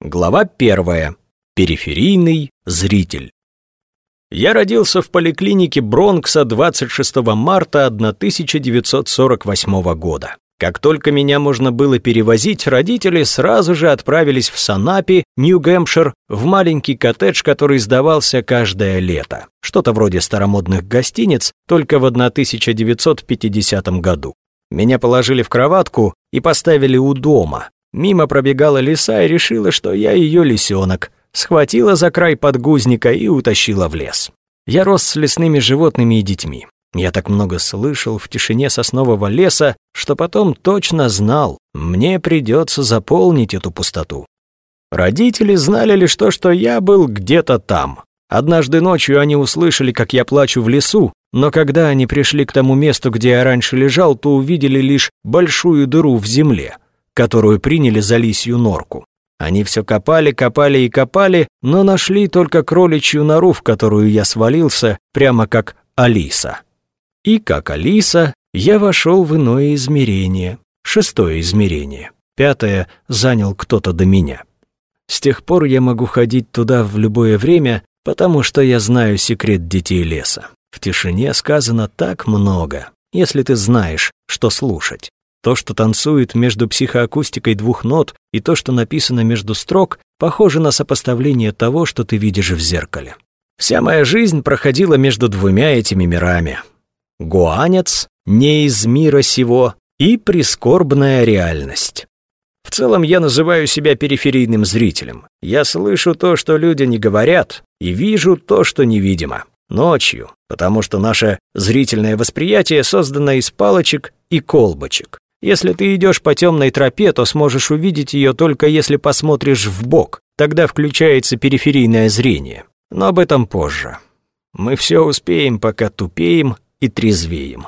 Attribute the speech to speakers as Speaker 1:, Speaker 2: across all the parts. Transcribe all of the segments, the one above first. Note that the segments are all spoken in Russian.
Speaker 1: Глава первая. Периферийный зритель. Я родился в поликлинике Бронкса 26 марта 1948 года. Как только меня можно было перевозить, родители сразу же отправились в Санапи, Нью-Гэмпшир, в маленький коттедж, который сдавался каждое лето. Что-то вроде старомодных гостиниц, только в 1950 году. Меня положили в кроватку и поставили у дома, Мимо пробегала лиса и решила, что я ее лисенок. Схватила за край подгузника и утащила в лес. Я рос с лесными животными и детьми. Я так много слышал в тишине соснового леса, что потом точно знал, мне придется заполнить эту пустоту. Родители знали лишь то, что я был где-то там. Однажды ночью они услышали, как я плачу в лесу, но когда они пришли к тому месту, где я раньше лежал, то увидели лишь большую дыру в земле — которую приняли за лисью норку. Они все копали, копали и копали, но нашли только кроличью нору, в которую я свалился, прямо как Алиса. И как Алиса, я вошел в иное измерение, шестое измерение. Пятое занял кто-то до меня. С тех пор я могу ходить туда в любое время, потому что я знаю секрет детей леса. В тишине сказано так много, если ты знаешь, что слушать. То, что танцует между психоакустикой двух нот, и то, что написано между строк, похоже на сопоставление того, что ты видишь в зеркале. Вся моя жизнь проходила между двумя этими мирами. Гуанец, не из мира сего, и прискорбная реальность. В целом я называю себя периферийным зрителем. Я слышу то, что люди не говорят, и вижу то, что невидимо. Ночью, потому что наше зрительное восприятие создано из палочек и колбочек. Если ты идешь по темной тропе, то сможешь увидеть ее только если посмотришь в бок. Тогда включается периферийное зрение. Но об этом позже. Мы все успеем, пока тупеем и трезвеем.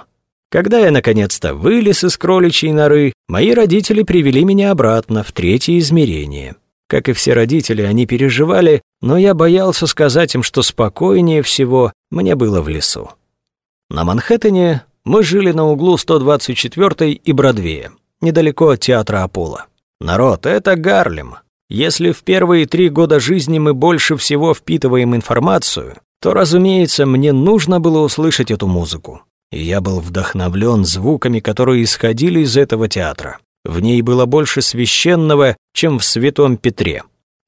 Speaker 1: Когда я наконец-то вылез из кроличьей норы, мои родители привели меня обратно в третье измерение. Как и все родители, они переживали, но я боялся сказать им, что спокойнее всего мне было в лесу. На Манхэттене мы жили на углу 124 и Бродвея, недалеко от театра Аполло. Народ, это Гарлем. Если в первые три года жизни мы больше всего впитываем информацию, то, разумеется, мне нужно было услышать эту музыку. И я был вдохновлен звуками, которые исходили из этого театра. В ней было больше священного, чем в Святом Петре.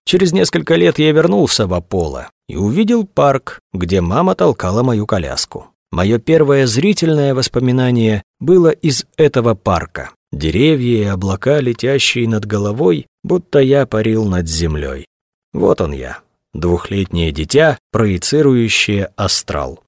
Speaker 1: Через несколько лет я вернулся в Аполло и увидел парк, где мама толкала мою коляску. Мое первое зрительное воспоминание было из этого парка. Деревья и облака, летящие над головой, будто я парил над землей. Вот он я, двухлетнее дитя, проецирующее астрал.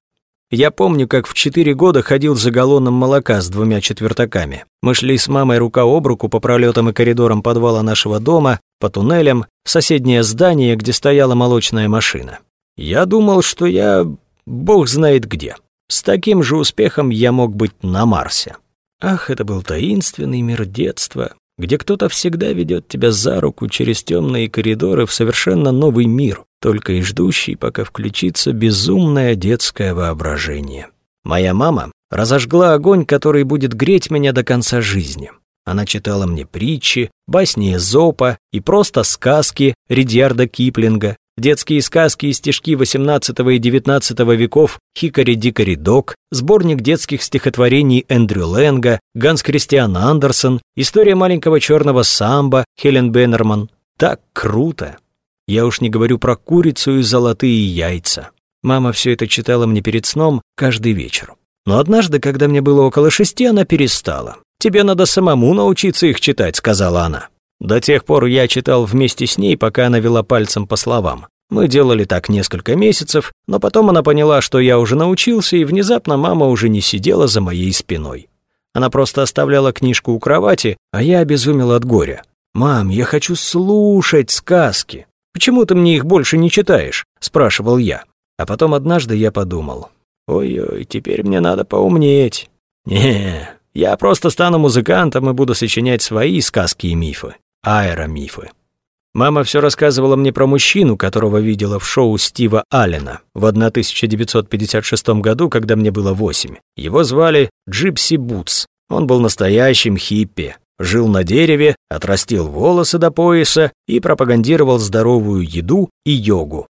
Speaker 1: Я помню, как в четыре года ходил за галлоном молока с двумя четвертаками. Мы шли с мамой рука об руку по пролетам и коридорам подвала нашего дома, по туннелям, в соседнее здание, где стояла молочная машина. Я думал, что я бог знает где. С таким же успехом я мог быть на Марсе. Ах, это был таинственный мир детства, где кто-то всегда ведет тебя за руку через темные коридоры в совершенно новый мир, только и ждущий, пока включится безумное детское воображение. Моя мама разожгла огонь, который будет греть меня до конца жизни. Она читала мне притчи, басни Эзопа и просто сказки Ридьярда Киплинга, детские сказки и стишки XVIII и XIX веков «Хикари-дикари док», сборник детских стихотворений Эндрю Лэнга, Ганс Кристиан Андерсон, история маленького черного самбо Хелен Беннерман. Так круто! Я уж не говорю про курицу и золотые яйца. Мама все это читала мне перед сном каждый вечер. Но однажды, когда мне было около шести, она перестала. «Тебе надо самому научиться их читать», — сказала она. До тех пор я читал вместе с ней, пока она вела пальцем по словам. Мы делали так несколько месяцев, но потом она поняла, что я уже научился, и внезапно мама уже не сидела за моей спиной. Она просто оставляла книжку у кровати, а я обезумел от горя. «Мам, я хочу слушать сказки. Почему ты мне их больше не читаешь?» – спрашивал я. А потом однажды я подумал. «Ой-ой, теперь мне надо поумнеть. Не, я просто стану музыкантом и буду сочинять свои сказки и мифы аэромифы. Мама все рассказывала мне про мужчину, которого видела в шоу Стива Аллена в 1956 году, когда мне было восемь. Его звали Джипси Бутс. Он был настоящим хиппи. жил на дереве, отрастил волосы до пояса и пропагандировал здоровую еду и йогу.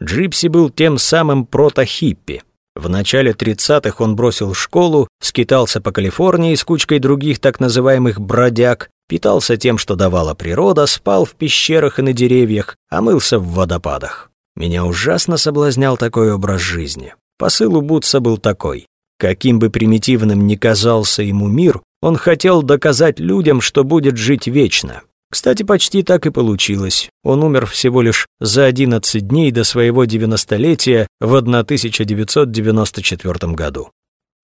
Speaker 1: Джипси был тем самым прото-хиппи. В начале 30-х он бросил школу, скитался по Калифорнии с кучкой других так называемых бродяг, питался тем, что давала природа, спал в пещерах и на деревьях, а мылся в водопадах. Меня ужасно соблазнял такой образ жизни. Посыл у Бутса был такой. Каким бы примитивным ни казался ему мир, он хотел доказать людям, что будет жить вечно. Кстати, почти так и получилось. Он умер всего лишь за 11 дней до своего 90-летия в 1994 году.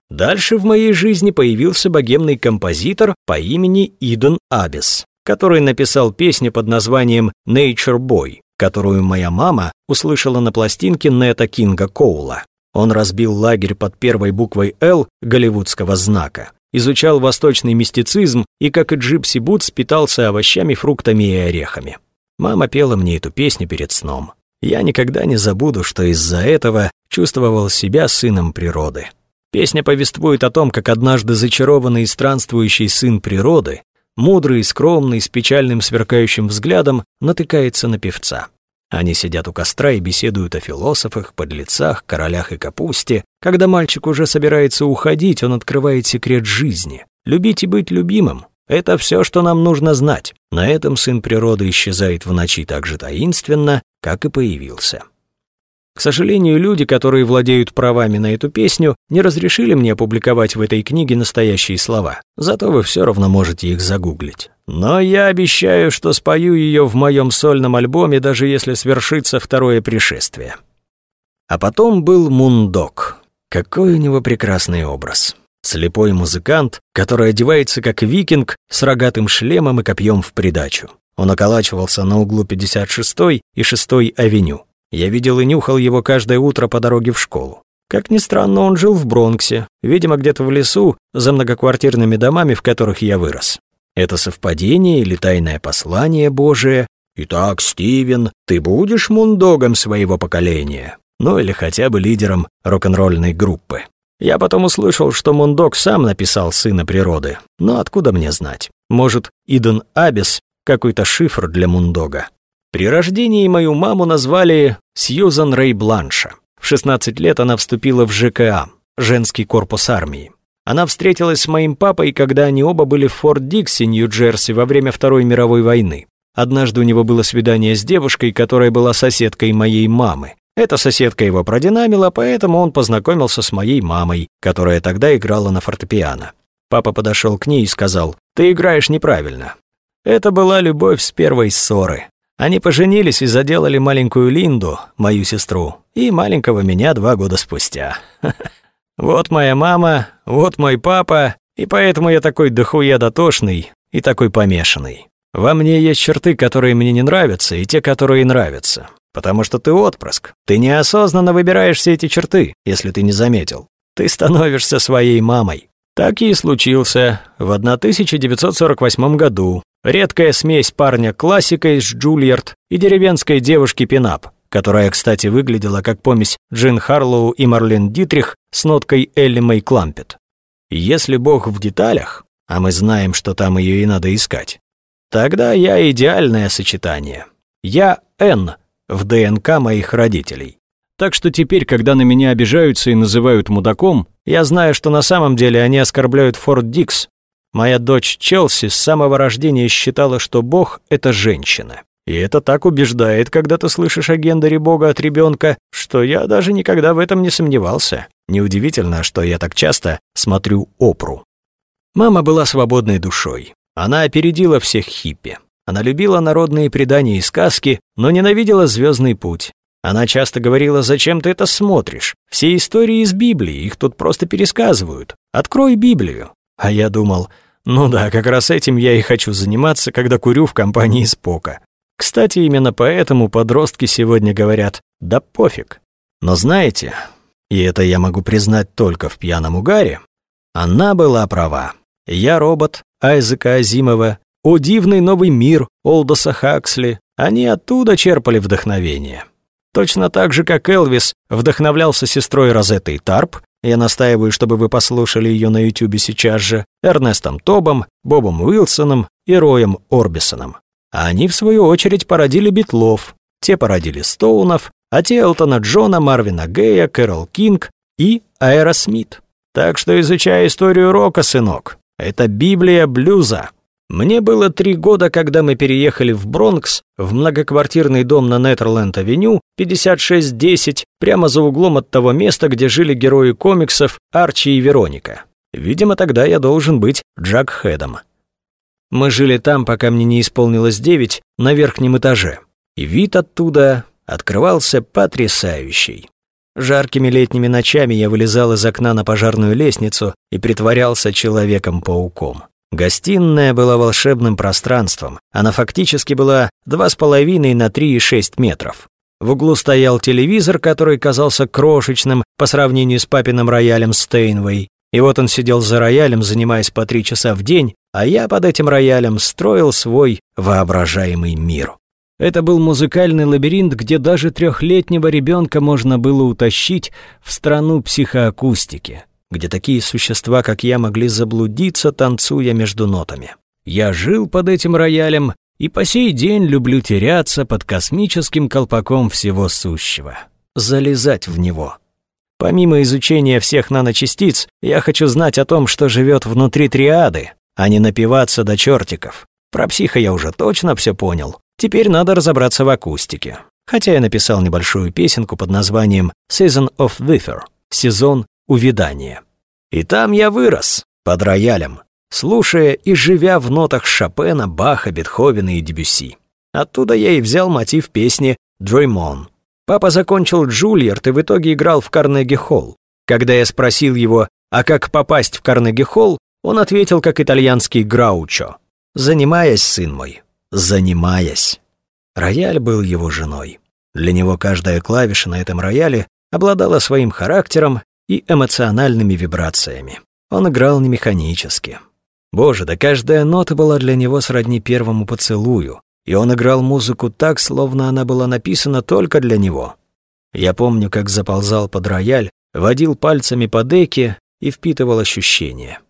Speaker 1: Дальше в моей жизни появился богемный композитор по имени Иден Абис, который написал песню под названием «Nature Boy», которую моя мама услышала на пластинке Нета Кинга Коула. Он разбил лагерь под первой буквой «Л» голливудского знака, изучал восточный мистицизм и, как и Джипси Бутс, питался овощами, фруктами и орехами. Мама пела мне эту песню перед сном. Я никогда не забуду, что из-за этого чувствовал себя сыном природы. Песня повествует о том, как однажды зачарованный и странствующий сын природы, мудрый, скромный, с печальным сверкающим взглядом, натыкается на певца. Они сидят у костра и беседуют о философах, подлецах, королях и капусте. Когда мальчик уже собирается уходить, он открывает секрет жизни. Любить и быть любимым — это все, что нам нужно знать. На этом сын природы исчезает в ночи так же таинственно, как и появился. К сожалению, люди, которые владеют правами на эту песню, не разрешили мне опубликовать в этой книге настоящие слова. Зато вы все равно можете их загуглить. Но я обещаю, что спою ее в моем сольном альбоме, даже если свершится второе пришествие. А потом был Мундок. Какой у него прекрасный образ. Слепой музыкант, который одевается как викинг с рогатым шлемом и копьем в придачу. Он околачивался на углу 56 и 6 авеню. Я видел и нюхал его каждое утро по дороге в школу. Как ни странно, он жил в Бронксе, видимо, где-то в лесу, за многоквартирными домами, в которых я вырос. Это совпадение или тайное послание Божие? Итак, Стивен, ты будешь мундогом своего поколения. Ну или хотя бы лидером рок-н-ролльной группы. Я потом услышал, что Мундог сам написал «Сына природы». Но откуда мне знать? Может, Иден Абис — какой-то шифр для Мундога? При рождении мою маму назвали Сьюзан Рэй Бланша. В 16 лет она вступила в ЖКА, женский корпус армии. Она встретилась с моим папой, когда они оба были в Форт Дикси, Нью-Джерси, во время Второй мировой войны. Однажды у него было свидание с девушкой, которая была соседкой моей мамы. Эта соседка его продинамила, поэтому он познакомился с моей мамой, которая тогда играла на фортепиано. Папа подошел к ней и сказал, «Ты играешь неправильно». Это была любовь с первой ссоры. Они поженились и заделали маленькую Линду, мою сестру, и маленького меня два года спустя. Вот моя мама, вот мой папа, и поэтому я такой дохуя дотошный и такой помешанный. Во мне есть черты, которые мне не нравятся, и те, которые нравятся. Потому что ты отпрыск. Ты неосознанно выбираешь все эти черты, если ты не заметил. Ты становишься своей мамой. Так и случился в 1948 году. Редкая смесь парня-классика из Джульярд и деревенской девушки Пинап, которая, кстати, выглядела как помесь Джин Харлоу и Марлен Дитрих с ноткой Элли Мэй Клампет. Если Бог в деталях, а мы знаем, что там ее и надо искать, тогда я идеальное сочетание. Я Н в ДНК моих родителей. Так что теперь, когда на меня обижаются и называют мудаком, я знаю, что на самом деле они оскорбляют Форд Дикс. Моя дочь Челси с самого рождения считала, что Бог — это женщина. И это так убеждает, когда ты слышишь о гендере Бога от ребенка, что я даже никогда в этом не сомневался. Неудивительно, что я так часто смотрю опру. Мама была свободной душой. Она опередила всех хиппи. Она любила народные предания и сказки, но ненавидела звездный путь. Она часто говорила, зачем ты это смотришь? Все истории из Библии, их тут просто пересказывают. Открой Библию. А я думал, ну да, как раз этим я и хочу заниматься, когда курю в компании Спока. Кстати, именно поэтому подростки сегодня говорят «да пофиг». Но знаете, и это я могу признать только в пьяном угаре, она была права. Я робот, Айзека Азимова, о дивный новый мир Олдоса Хаксли, они оттуда черпали вдохновение. Точно так же, как Элвис вдохновлялся сестрой Розеттой Тарп, я настаиваю, чтобы вы послушали ее на ютюбе сейчас же, Эрнестом Таббом, Бобом Уилсоном и Роем Орбисоном. А они, в свою очередь, породили Битлов, те породили Стоунов, а те Элтона Джона, Марвина Гея, Кэрол Кинг и Аэросмит. Так что изучай историю рока, сынок. Это Библия блюза. Мне было три года, когда мы переехали в Бронкс, в многоквартирный дом на Нетерленд-авеню, 5610, прямо за углом от того места, где жили герои комиксов Арчи и Вероника. Видимо, тогда я должен быть Джак Хедом. Мы жили там, пока мне не исполнилось девять, на верхнем этаже. И вид оттуда открывался потрясающий. Жаркими летними ночами я вылезал из окна на пожарную лестницу и притворялся Человеком-пауком. Гостиная была волшебным пространством. Она фактически была 2,5 на 3,6 метров. В углу стоял телевизор, который казался крошечным по сравнению с папиным роялем Стейнвей. И вот он сидел за роялем, занимаясь по три часа в день, а я под этим роялем строил свой воображаемый мир. Это был музыкальный лабиринт, где даже трехлетнего ребенка можно было утащить в страну психоакустики где такие существа, как я, могли заблудиться, танцуя между нотами. Я жил под этим роялем и по сей день люблю теряться под космическим колпаком всего сущего. Залезать в него. Помимо изучения всех наночастиц, я хочу знать о том, что живет внутри триады, а не напиваться до чертиков. Про психа я уже точно все понял. Теперь надо разобраться в акустике. Хотя я написал небольшую песенку под названием «Season of Wither» — «Сезон увядание. И там я вырос, под роялем, слушая и живя в нотах Шопена, Баха, Бетховена и Дебюсси. Оттуда я и взял мотив песни «Dream On». Папа закончил Джульярд и в итоге играл в Карнеги-холл. Когда я спросил его, а как попасть в Карнеги-холл, он ответил как итальянский Граучо. «Занимаясь, сын мой, занимаясь». Рояль был его женой. Для него каждая клавиша на этом рояле обладала своим характером и эмоциональными вибрациями. Он играл не механически. Боже, да каждая нота была для него сродни первому поцелую, и он играл музыку так, словно она была написана только для него. Я помню, как заползал под рояль, водил пальцами по деке и впитывал ощущения.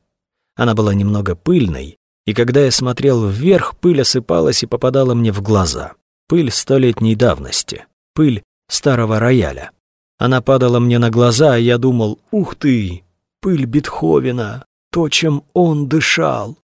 Speaker 1: Она была немного пыльной, и когда я смотрел вверх, пыль осыпалась и попадала мне в глаза. Пыль столетней давности, пыль старого рояля. Она падала мне на глаза, а я думал, ух ты, пыль Бетховена, то, чем он дышал.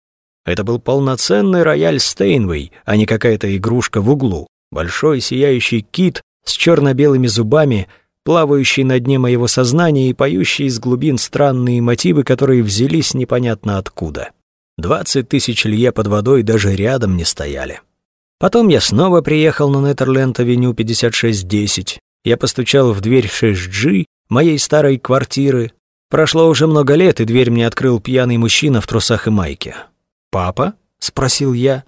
Speaker 1: Это был полноценный рояль Стейнвей, а не какая-то игрушка в углу. Большой сияющий кит с черно-белыми зубами, плавающий на дне моего сознания и поющий из глубин странные мотивы, которые взялись непонятно откуда. Двадцать тысяч лье под водой даже рядом не стояли. Потом я снова приехал на Неттерленд-авеню 5610, я постучал в дверь 6G моей старой квартиры. Прошло уже много лет, и дверь мне открыл пьяный мужчина в трусах и майке. «Папа?» — спросил я.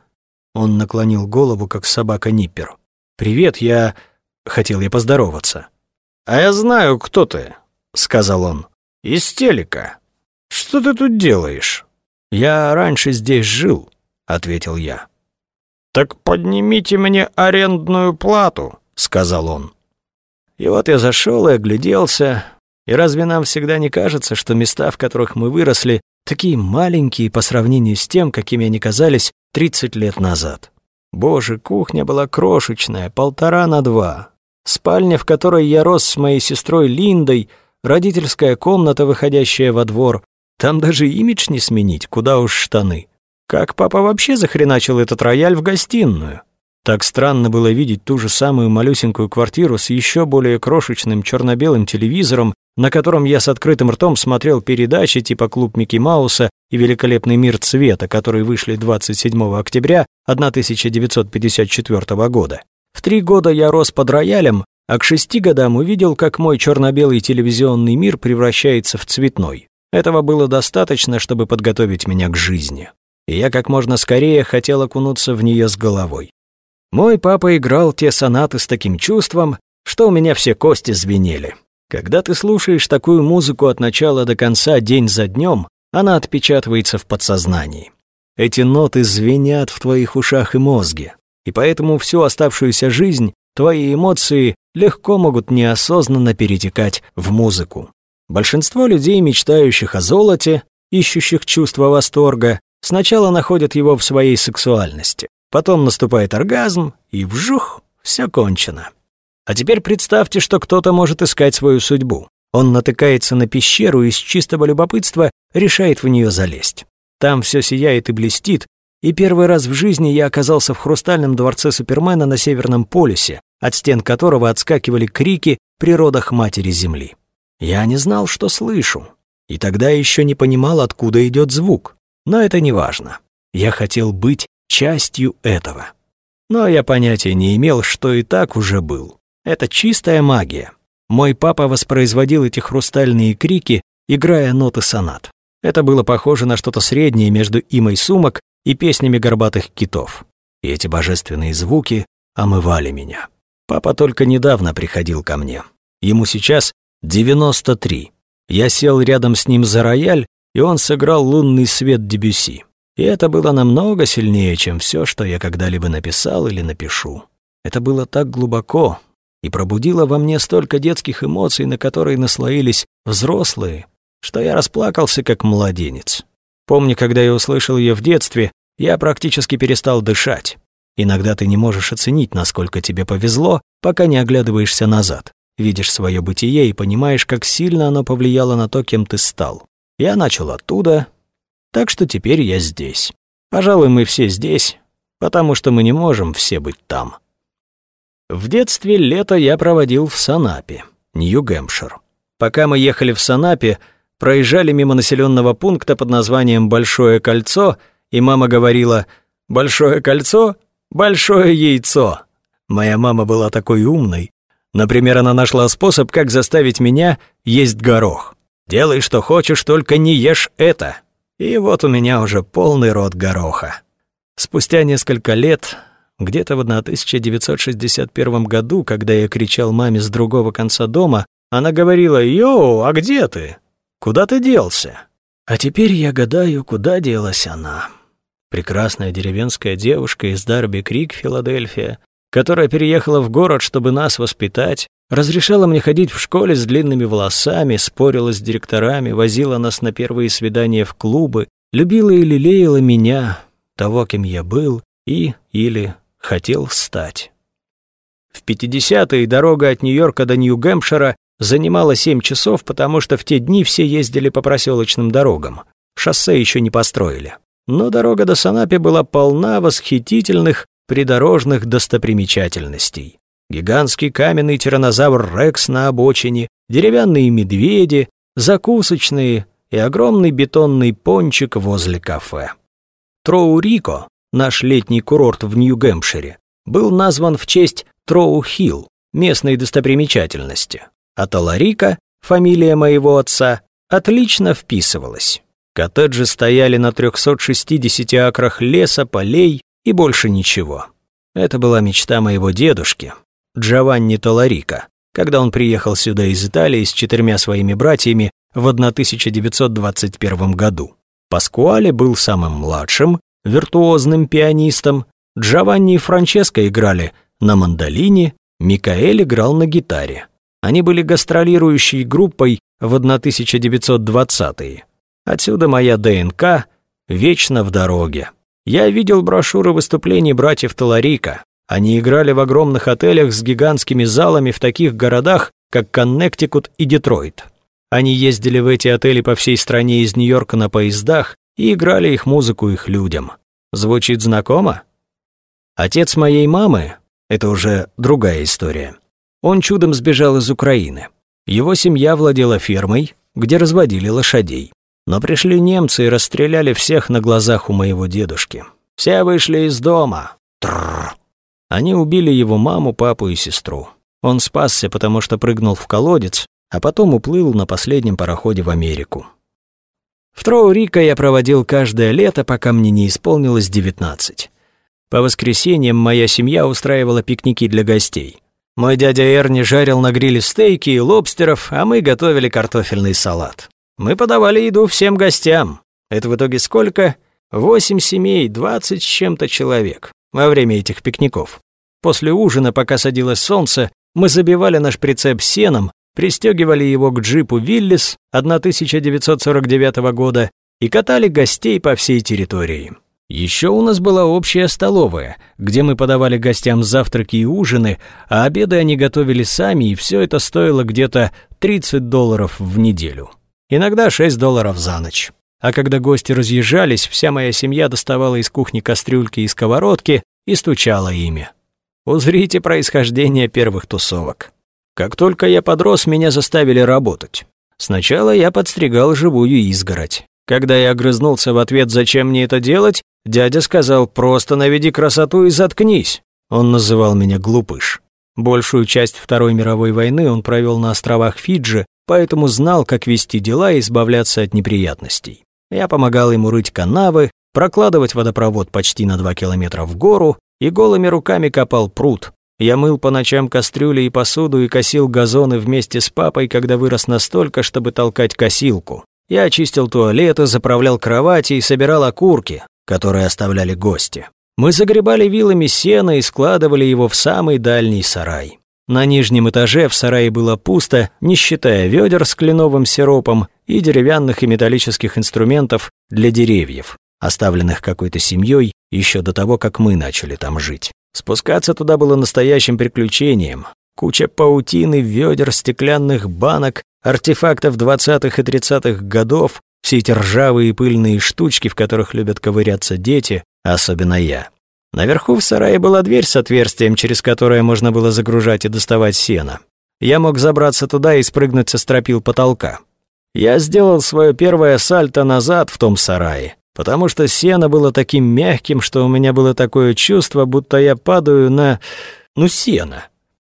Speaker 1: Он наклонил голову, как собака Ниппер. «Привет, я...» — хотел я поздороваться.
Speaker 2: «А я знаю, кто ты», — сказал он. «Из телека. Что ты тут делаешь?»
Speaker 1: «Я раньше здесь жил», — ответил я.
Speaker 2: «Так поднимите мне арендную плату», — сказал он.
Speaker 1: И вот я зашел и огляделся. И разве нам всегда не кажется, что места, в которых мы выросли, такие маленькие по сравнению с тем, какими они казались 30 лет назад? Боже, кухня была крошечная, полтора на два. Спальня, в которой я рос с моей сестрой Линдой, родительская комната, выходящая во двор. Там даже имидж не сменить, куда уж штаны. Как папа вообще захреначил этот рояль в гостиную? Так странно было видеть ту же самую малюсенькую квартиру с еще более крошечным черно-белым телевизором, на котором я с открытым ртом смотрел передачи типа «Клуб Микки Мауса» и «Великолепный мир цвета», которые вышли 27 октября 1954 года. В три года я рос под роялем, а к шести годам увидел, как мой черно-белый телевизионный мир превращается в цветной. Этого было достаточно, чтобы подготовить меня к жизни. И я как можно скорее хотел окунуться в нее с головой. Мой папа играл те сонаты с таким чувством, что у меня все кости звенели. Когда ты слушаешь такую музыку от начала до конца день за днем, она отпечатывается в подсознании. Эти ноты звенят в твоих ушах и мозге, и поэтому всю оставшуюся жизнь твои эмоции легко могут неосознанно перетекать в музыку. Большинство людей, мечтающих о золоте, ищущих чувство восторга, сначала находят его в своей сексуальности. Потом наступает оргазм, и вжух, все кончено. А теперь представьте, что кто-то может искать свою судьбу. Он натыкается на пещеру и с чистого любопытства решает в нее залезть. Там все сияет и блестит, и первый раз в жизни я оказался в хрустальном дворце Супермена на Северном полюсе, от стен которого отскакивали крики при родах Матери Земли. Я не знал, что слышу, и тогда еще не понимал, откуда идет звук. Но это не важно. Я хотел быть частью этого. Но я понятия не имел, что и так уже был. Это чистая магия. Мой папа воспроизводил эти хрустальные крики, играя ноты сонат. Это было похоже на что-то среднее между имой сумок и песнями горбатых китов. И эти божественные звуки омывали меня. Папа только недавно приходил ко мне. Ему сейчас 93. Я сел рядом с ним за рояль, и он сыграл «Лунный свет» Дебюси. И это было намного сильнее, чем все, что я когда-либо написал или напишу. Это было так глубоко и пробудило во мне столько детских эмоций, на которые наслоились взрослые, что я расплакался как младенец. Помню, когда я услышал ее в детстве, я практически перестал дышать. Иногда ты не можешь оценить, насколько тебе повезло, пока не оглядываешься назад, видишь свое бытие и понимаешь, как сильно оно повлияло на то, кем ты стал. Я начал оттуда, так что теперь я здесь. Пожалуй, мы все здесь, потому что мы не можем все быть там. В детстве лето я проводил в Санапе, Нью-Гэмпшир. Пока мы ехали в Санапе, проезжали мимо населенного пункта под названием Большое кольцо, и мама говорила «Большое кольцо? Большое яйцо». Моя мама была такой умной. Например, она нашла способ, как заставить меня есть горох. «Делай, что хочешь, только не ешь это». И вот у меня уже полный рот гороха. Спустя несколько лет, где-то в 1961 году, когда я кричал маме с другого конца дома, она говорила «Йоу, а где ты?» Куда ты делся? А теперь я гадаю, куда делась она. Прекрасная деревенская девушка из Дарби Крик, Филадельфия, которая переехала в город, чтобы нас воспитать, разрешала мне ходить в школе с длинными волосами, спорила с директорами, возила нас на первые свидания в клубы, любила и лелеяла меня, того, кем я был и или хотел стать. В 50-е дорога от Нью-Йорка до Нью-Гэмпшира занимала 7 часов, потому что в те дни все ездили по проселочным дорогам. Шоссе еще не построили. Но дорога до Санапи была полна восхитительных придорожных достопримечательностей. Гигантский каменный тиранозавр Рекс на обочине, деревянные медведи, закусочные и огромный бетонный пончик возле кафе. Троу-Рико, наш летний курорт в Нью-Гэмпшире, был назван в честь Троу-Хилл, местной достопримечательности а Таларика, фамилия моего отца, отлично вписывалась. Коттеджи стояли на 360 акрах леса, полей и больше ничего. Это была мечта моего дедушки, Джованни Таларика, когда он приехал сюда из Италии с четырьмя своими братьями в 1921 году. Паскуале был самым младшим, виртуозным пианистом, Джованни и Франческо играли на мандолине, Микаэль играл на гитаре. Они были гастролирующей группой в 1920-е. Отсюда моя ДНК вечно в дороге. Я видел брошюры выступлений братьев Таларика. Они играли в огромных отелях с гигантскими залами в таких городах, как Коннектикут и Детройт. Они ездили в эти отели по всей стране из Нью-Йорка на поездах и играли их музыку их людям. Звучит знакомо? Отец моей мамы — это уже другая история. Он чудом сбежал из Украины. Его семья владела фермой, где разводили лошадей. Но пришли немцы и расстреляли всех на глазах у моего дедушки. Все вышли из дома. Тррр. Они убили его маму, папу и сестру. Он спасся, потому что прыгнул в колодец, а потом уплыл на последнем пароходе в Америку. В Троу-Рико я проводил каждое лето, пока мне не исполнилось 19. По воскресеньям моя семья устраивала пикники для гостей. Мой дядя Эрни жарил на гриле стейки и лобстеров, а мы готовили картофельный салат. Мы подавали еду всем гостям. Это в итоге сколько? Восемь семей, двадцать с чем-то человек во время этих пикников. После ужина, пока садилось солнце, мы забивали наш прицеп сеном, пристегивали его к джипу «Виллис» 1949 года и катали гостей по всей территории. Еще у нас была общая столовая, где мы подавали гостям завтраки и ужины, а обеды они готовили сами, и все это стоило где-то 30 долларов в неделю. Иногда 6 долларов за ночь. А когда гости разъезжались, вся моя семья доставала из кухни кастрюльки и сковородки и стучала ими. Узрите происхождение первых тусовок. Как только я подрос, меня заставили работать. Сначала я подстригал живую изгородь. Когда я огрызнулся в ответ «Зачем мне это делать?», дядя сказал «Просто наведи красоту и заткнись». Он называл меня глупыш. Большую часть Второй мировой войны он провел на островах Фиджи, поэтому знал, как вести дела и избавляться от неприятностей. Я помогал ему рыть канавы, прокладывать водопровод почти на два километра в гору и голыми руками копал пруд. Я мыл по ночам кастрюли и посуду и косил газоны вместе с папой, когда вырос настолько, чтобы толкать косилку. Я очистил туалеты, заправлял кровати и собирал окурки, которые оставляли гости. Мы загребали вилами сено и складывали его в самый дальний сарай. На нижнем этаже в сарае было пусто, не считая ведер с кленовым сиропом и деревянных и металлических инструментов для деревьев, оставленных какой-то семьей еще до того, как мы начали там жить. Спускаться туда было настоящим приключением. Куча паутины, ведер, стеклянных банок, артефактов 20-х и 30-х годов, все эти ржавые пыльные штучки, в которых любят ковыряться дети, особенно я. Наверху в сарае была дверь с отверстием, через которое можно было загружать и доставать сено. Я мог забраться туда и спрыгнуть со стропил потолка. Я сделал свое первое сальто назад в том сарае, потому что сено было таким мягким, что у меня было такое чувство, будто я падаю на... ну, сено.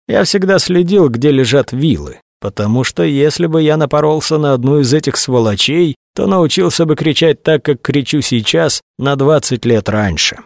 Speaker 1: Я всегда следил, где лежат вилы, потому что если бы я напоролся на одну из этих сволочей, то научился бы кричать так, как кричу сейчас, на 20 лет раньше.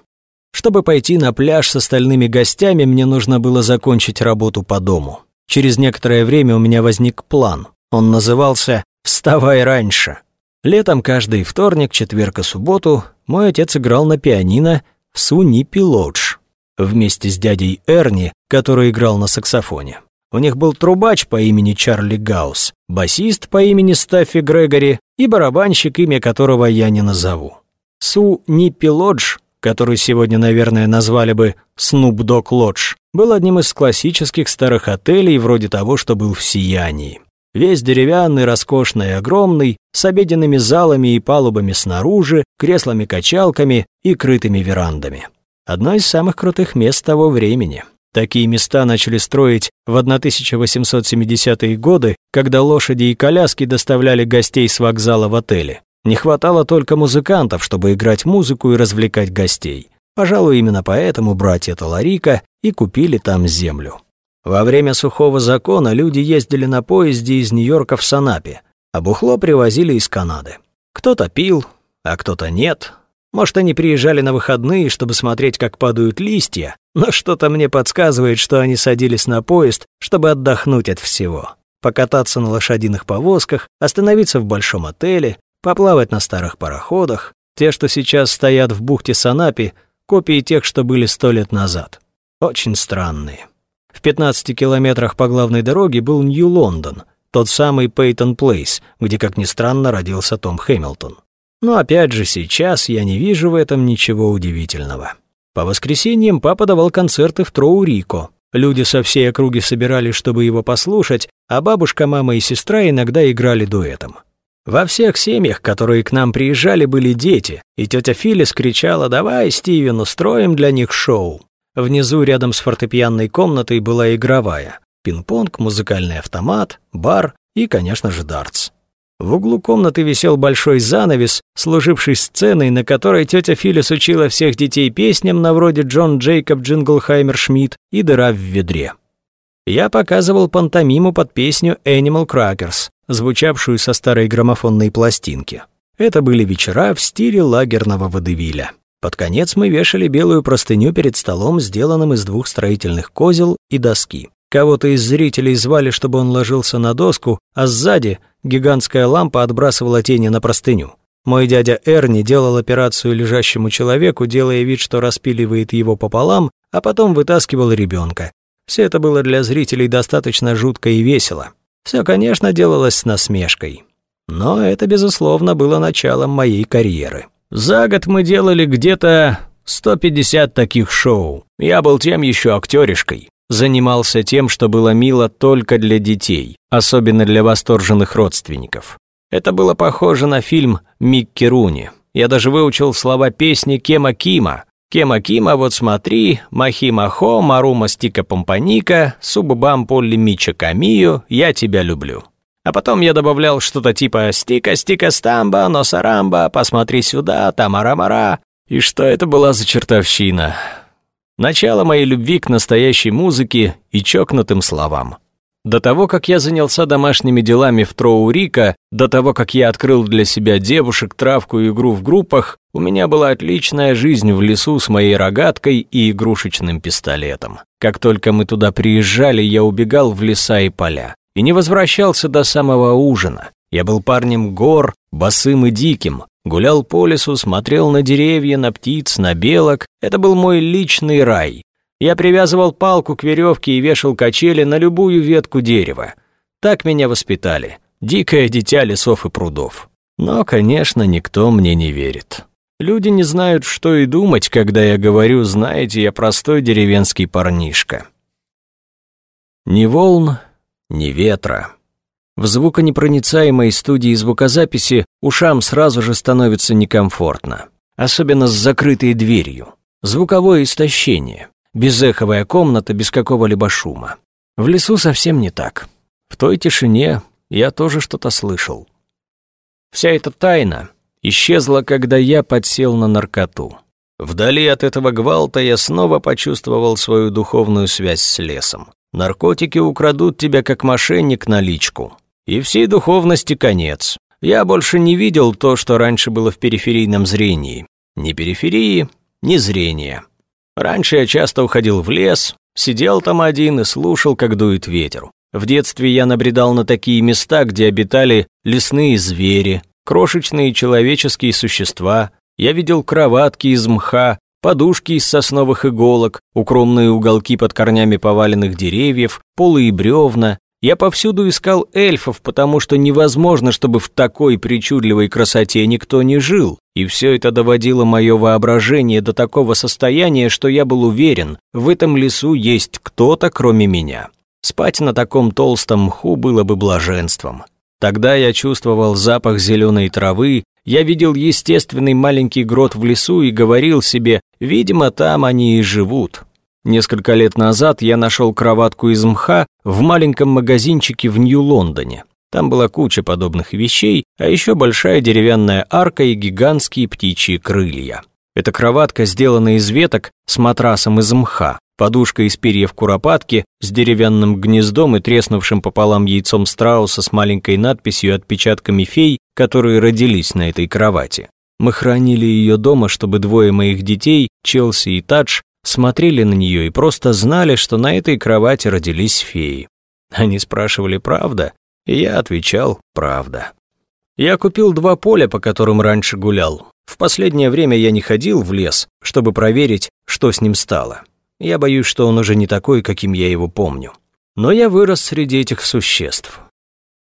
Speaker 1: Чтобы пойти на пляж с остальными гостями, мне нужно было закончить работу по дому. Через некоторое время у меня возник план. Он назывался «Вставай раньше». Летом каждый вторник, четверг и субботу мой отец играл на пианино в Сунипи Лодж вместе с дядей Эрни, который играл на саксофоне. У них был трубач по имени Чарли Гаус, басист по имени Стаффи Грегори и барабанщик, имя которого я не назову. Су Ниппи Лодж, который сегодня, наверное, назвали бы Снуп Дог Лодж, был одним из классических старых отелей вроде того, что был в Сиянии. Весь деревянный, роскошный огромный, с обеденными залами и палубами снаружи, креслами-качалками и крытыми верандами. Одно из самых крутых мест того времени. Такие места начали строить в 1870-е годы, когда лошади и коляски доставляли гостей с вокзала в отели. Не хватало только музыкантов, чтобы играть музыку и развлекать гостей. Пожалуй, именно поэтому братья Таларика и купили там землю. Во время сухого закона люди ездили на поезде из Нью-Йорка в Санапе, а бухло привозили из Канады. Кто-то пил, а кто-то нет. Может, они приезжали на выходные, чтобы смотреть, как падают листья, но что-то мне подсказывает, что они садились на поезд, чтобы отдохнуть от всего. Покататься на лошадиных повозках, остановиться в большом отеле, поплавать на старых пароходах. Те, что сейчас стоят в бухте Санапи, копии тех, что были сто лет назад. Очень странные. В 15 километрах по главной дороге был Нью-Лондон, тот самый Пейтон Плейс, где, как ни странно, родился Том Хэмилтон. Но опять же, сейчас я не вижу в этом ничего удивительного. По воскресеньям папа давал концерты в Троу-Рико. Люди со всей округи собирались, чтобы его послушать, а бабушка, мама и сестра иногда играли дуэтом. Во всех семьях, которые к нам приезжали, были дети, и тетя Филлис кричала «Давай, Стивен, устроим для них шоу». Внизу, рядом с фортепианной комнатой, была игровая. Пинг-понг, музыкальный автомат, бар и, конечно же, дартс. В углу комнаты висел большой занавес, служивший сценой, на которой тетя Филлис учила всех детей песням на вроде Джон Джейкоб Джинглхаймер Шмидт и «Дыра в ведре». Я показывал пантомиму под песню «Animal Crackers», звучавшую со старой граммофонной пластинки. Это были вечера в стиле лагерного водевиля. Под конец мы вешали белую простыню перед столом, сделанным из двух строительных козел и доски. Кого-то из зрителей звали, чтобы он ложился на доску, а сзади гигантская лампа отбрасывала тени на простыню. Мой дядя Эрни делал операцию лежащему человеку, делая вид, что распиливает его пополам, а потом вытаскивал ребенка. Все это было для зрителей достаточно жутко и весело. Все, конечно, делалось с насмешкой. Но это, безусловно, было началом моей карьеры. За год мы делали где-то 150 таких шоу. Я был тем еще актеришкой. Занимался тем, что было мило только для детей, особенно для восторженных родственников. Это было похоже на фильм «Микки Руни». Я даже выучил слова песни Кема Кима. Кема Кима, вот смотри, Махи Махо, Марума Стика Помпаника, Суббам Полли Мича Камию, я тебя люблю. А потом я добавлял что-то типа «Стика, стика, стамба, носарамба, посмотри сюда, тамара-мара». И что это была за чертовщина? Начало моей любви к настоящей музыке и чокнутым словам. До того, как я занялся домашними делами в Троурика, до того, как я открыл для себя девушек, травку и игру в группах, у меня была отличная жизнь в лесу с моей рогаткой и игрушечным пистолетом. Как только мы туда приезжали, я убегал в леса и поля и не возвращался до самого ужина. Я был парнем гор, босым и диким, гулял по лесу, смотрел на деревья, на птиц, на белок. Это был мой личный рай. Я привязывал палку к веревке и вешал качели на любую ветку дерева. Так меня воспитали. Дикое дитя лесов и прудов. Но, конечно, никто мне не верит. Люди не знают, что и думать, когда я говорю, знаете, я простой деревенский парнишка. Ни волн, ни ветра. В звуконепроницаемой студии звукозаписи ушам сразу же становится некомфортно. Особенно с закрытой дверью. Звуковое истощение. Безэховая комната без какого-либо шума. В лесу совсем не так. В той тишине я тоже что-то слышал. Вся эта тайна исчезла, когда я подсел на наркоту. Вдали от этого гвалта я снова почувствовал свою духовную связь с лесом. Наркотики украдут тебя как мошенник наличку. И всей духовности конец. Я больше не видел то, что раньше было в периферийном зрении. Ни периферии, ни зрения. Раньше я часто уходил в лес, сидел там один и слушал, как дует ветер. В детстве я набредал на такие места, где обитали лесные звери, крошечные человеческие существа. Я видел кроватки из мха, подушки из сосновых иголок, укромные уголки под корнями поваленных деревьев, полы и бревна. Я повсюду искал эльфов, потому что невозможно, чтобы в такой причудливой красоте никто не жил. И все это доводило мое воображение до такого состояния, что я был уверен, в этом лесу есть кто-то, кроме меня. Спать на таком толстом мху было бы блаженством. Тогда я чувствовал запах зеленой травы, я видел естественный маленький грот в лесу и говорил себе, видимо, там они и живут. Несколько лет назад я нашел кроватку из мха в маленьком магазинчике в Нью-Лондоне. Там была куча подобных вещей, а еще большая деревянная арка и гигантские птичьи крылья. Эта кроватка сделана из веток с матрасом из мха подушка из перьев куропатки с деревянным гнездом и треснувшим пополам яйцом страуса с маленькой надписью отпечатками фей, которые родились на этой кровати. Мы хранили ее дома, чтобы двое моих детей, Челси и Тадж, смотрели на нее и просто знали, что на этой кровати родились феи. Они спрашивали «правда?» и я отвечал «правда». Я купил два поля, по которым раньше гулял. В последнее время я не ходил в лес, чтобы проверить, что с ним стало. Я боюсь, что он уже не такой, каким я его помню. Но я вырос среди этих существ.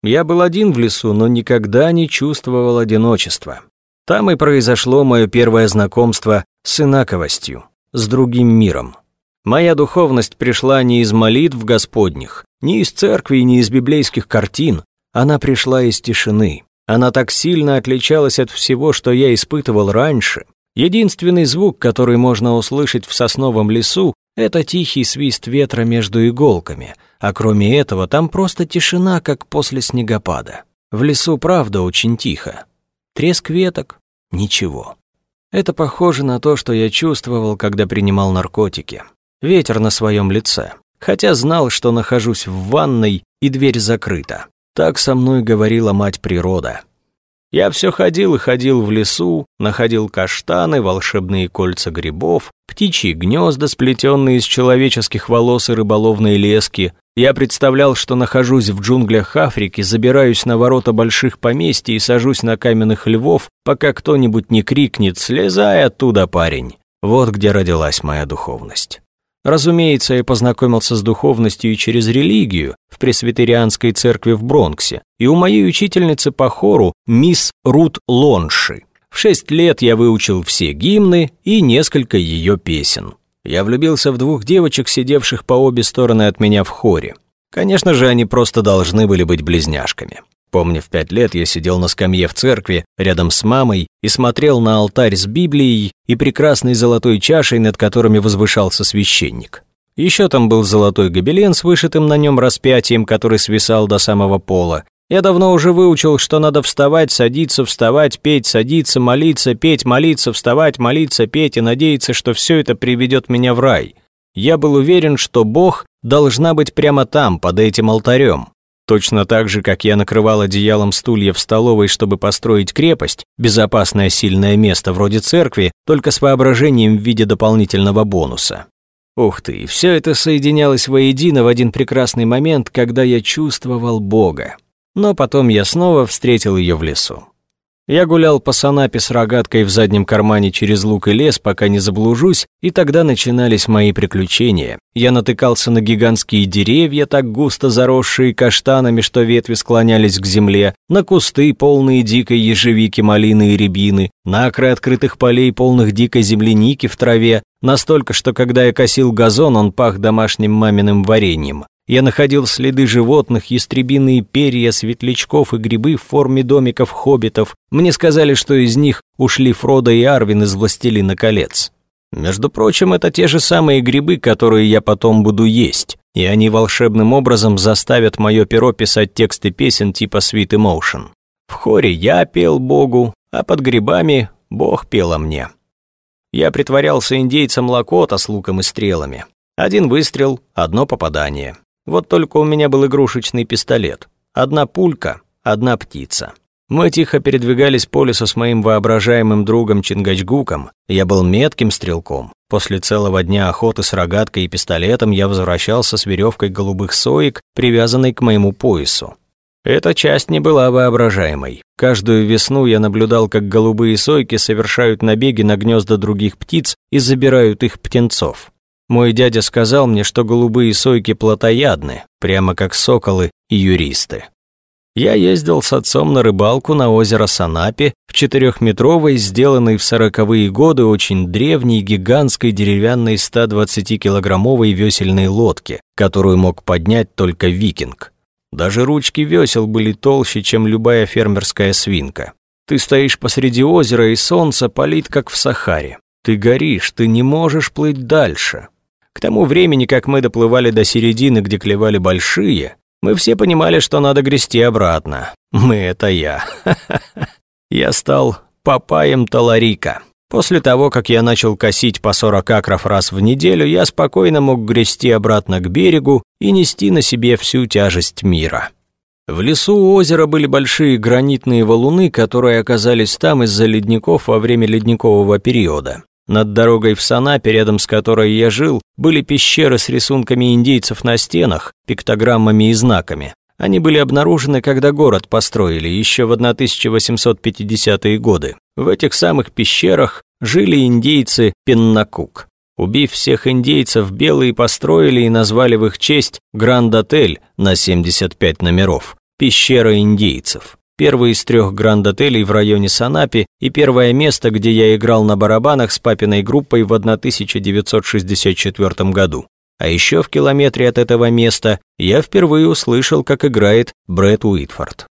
Speaker 1: Я был один в лесу, но никогда не чувствовал одиночества. Там и произошло мое первое знакомство с инаковостью, с другим миром. Моя духовность пришла не из молитв Господних, не из церкви, не из библейских картин. Она пришла из тишины. Она так сильно отличалась от всего, что я испытывал раньше. Единственный звук, который можно услышать в сосновом лесу, это тихий свист ветра между иголками, а кроме этого там просто тишина, как после снегопада. В лесу правда очень тихо. Треск веток — ничего. Это похоже на то, что я чувствовал, когда принимал наркотики. Ветер на своем лице. Хотя знал, что нахожусь в ванной и дверь закрыта. Так со мной говорила мать природа. Я все ходил и ходил в лесу, находил каштаны, волшебные кольца грибов, птичьи гнезда, сплетенные из человеческих волос и рыболовной лески. Я представлял, что нахожусь в джунглях Африки, забираюсь на ворота больших поместий и сажусь на каменных львов, пока кто-нибудь не крикнет «Слезай оттуда, парень!». Вот где родилась моя духовность. Разумеется, я познакомился с духовностью и через религию в пресвитерианской церкви в Бронксе и у моей учительницы по хору, мисс Рут Лонши. В шесть лет я выучил все гимны и несколько ее песен. Я влюбился в двух девочек, сидевших по обе стороны от меня в хоре. Конечно же, они просто должны были быть близняшками. Помню, в пять лет я сидел на скамье в церкви рядом с мамой и смотрел на алтарь с Библией и прекрасной золотой чашей, над которыми возвышался священник. Еще там был золотой гобелен с вышитым на нем распятием, который свисал до самого пола. Я давно уже выучил, что надо вставать, садиться, вставать, петь, садиться, молиться, петь, молиться, вставать, молиться, петь и надеяться, что все это приведет меня в рай. Я был уверен, что Бог должна быть прямо там, под этим алтарем. Точно так же, как я накрывал одеялом стулья в столовой, чтобы построить крепость, безопасное сильное место вроде церкви, только с воображением в виде дополнительного бонуса. Ух ты, все это соединялось воедино в один прекрасный момент, когда я чувствовал Бога. Но потом я снова встретил ее в лесу. Я гулял по Санапе с рогаткой в заднем кармане через луг и лес, пока не заблужусь, и тогда начинались мои приключения. Я натыкался на гигантские деревья, так густо заросшие каштанами, что ветви склонялись к земле, на кусты, полные дикой ежевики, малины и рябины, на окры открытых полей, полных дикой земляники в траве, настолько, что когда я косил газон, он пах домашним маминым вареньем. Я находил следы животных, ястребиные перья, светлячков и грибы в форме домиков хоббитов. Мне сказали, что из них ушли Фродо и Арвин из «Властелина колец». Между прочим, это те же самые грибы, которые я потом буду есть, и они волшебным образом заставят мое перо писать тексты песен типа Sweet Emotion. В хоре я пел Богу, а под грибами Бог пел о мне. Я притворялся индейцем Лакота с луком и стрелами. Один выстрел, одно попадание. Вот только у меня был игрушечный пистолет. Одна пулька, одна птица. Мы тихо передвигались по лесу с моим воображаемым другом Чингачгуком. Я был метким стрелком. После целого дня охоты с рогаткой и пистолетом я возвращался с веревкой голубых соек, привязанной к моему поясу. Эта часть не была воображаемой. Каждую весну я наблюдал, как голубые сойки совершают набеги на гнезда других птиц и забирают их птенцов. Мой дядя сказал мне, что голубые сойки плотоядны, прямо как соколы и юристы. Я ездил с отцом на рыбалку на озеро Санапи в четырехметровой, сделанной в сороковые годы очень древней гигантской деревянной 120-килограммовой весельной лодке, которую мог поднять только викинг. Даже ручки весел были толще, чем любая фермерская свинка. Ты стоишь посреди озера, и солнце палит, как в Сахаре. Ты горишь, ты не можешь плыть дальше. К тому времени, как мы доплывали до середины, где клевали большие, мы все понимали, что надо грести обратно. Мы — это я. Я стал папаем Таларика. После того, как я начал косить по 40 акров раз в неделю, я спокойно мог грести обратно к берегу и нести на себе всю тяжесть мира. В лесу у озера были большие гранитные валуны, которые оказались там из-за ледников во время ледникового периода. Над дорогой в Санапе, рядом с которой я жил, были пещеры с рисунками индейцев на стенах, пиктограммами и знаками. Они были обнаружены, когда город построили, еще в 1850-е годы. В этих самых пещерах жили индейцы Пеннакук. Убив всех индейцев, белые построили и назвали в их честь Гранд-отель на 75 номеров – «Пещера индейцев». Первый из трех гранд-отелей в районе Санапи и первое место, где я играл на барабанах с папиной группой в 1964 году. А еще в километре от этого места я впервые услышал, как играет Брэд Уитфорд.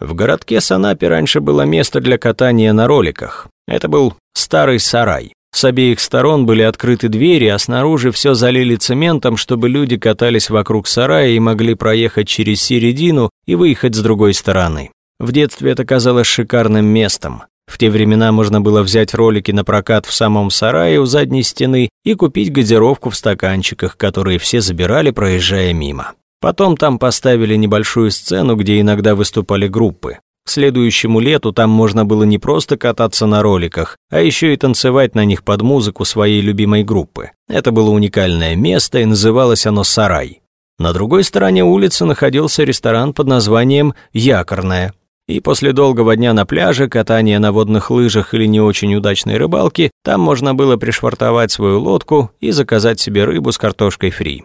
Speaker 1: В городке Санапи раньше было место для катания на роликах. Это был старый сарай. С обеих сторон были открыты двери, а снаружи все залили цементом, чтобы люди катались вокруг сарая и могли проехать через середину и выехать с другой стороны. В детстве это казалось шикарным местом. В те времена можно было взять ролики на прокат в самом сарае у задней стены и купить газировку в стаканчиках, которые все забирали, проезжая мимо. Потом там поставили небольшую сцену, где иногда выступали группы. К следующему лету там можно было не просто кататься на роликах, а еще и танцевать на них под музыку своей любимой группы. Это было уникальное место, и называлось оно «Сарай». На другой стороне улицы находился ресторан под названием «Якорная», и после долгого дня на пляже, катания на водных лыжах или не очень удачной рыбалки, там можно было пришвартовать свою лодку и заказать себе рыбу с картошкой фри.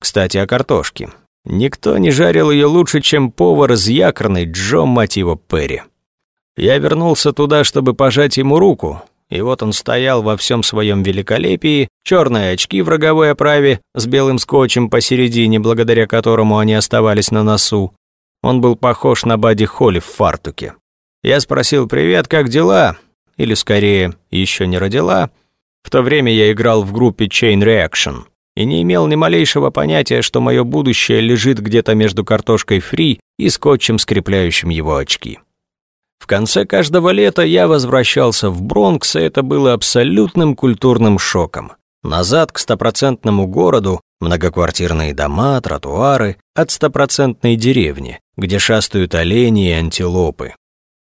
Speaker 1: Кстати, о картошке. Никто не жарил ее лучше, чем повар из якорной Джо Мотива Перри. Я вернулся туда, чтобы пожать ему руку, и вот он стоял во всем своем великолепии, черные очки в роговой оправе с белым скотчем посередине, благодаря которому они оставались на носу. Он был похож на Бадди Холли в фартуке. Я спросил «Привет, как дела?» Или скорее «Еще не родила?» В то время я играл в группе Chain Reaction и не имел ни малейшего понятия, что мое будущее лежит где-то между картошкой фри и скотчем, скрепляющим его очки. В конце каждого лета я возвращался в Бронкс, и это было абсолютным культурным шоком. Назад к стопроцентному городу, многоквартирные дома, тротуары, от стопроцентной деревни, где шастают олени и антилопы.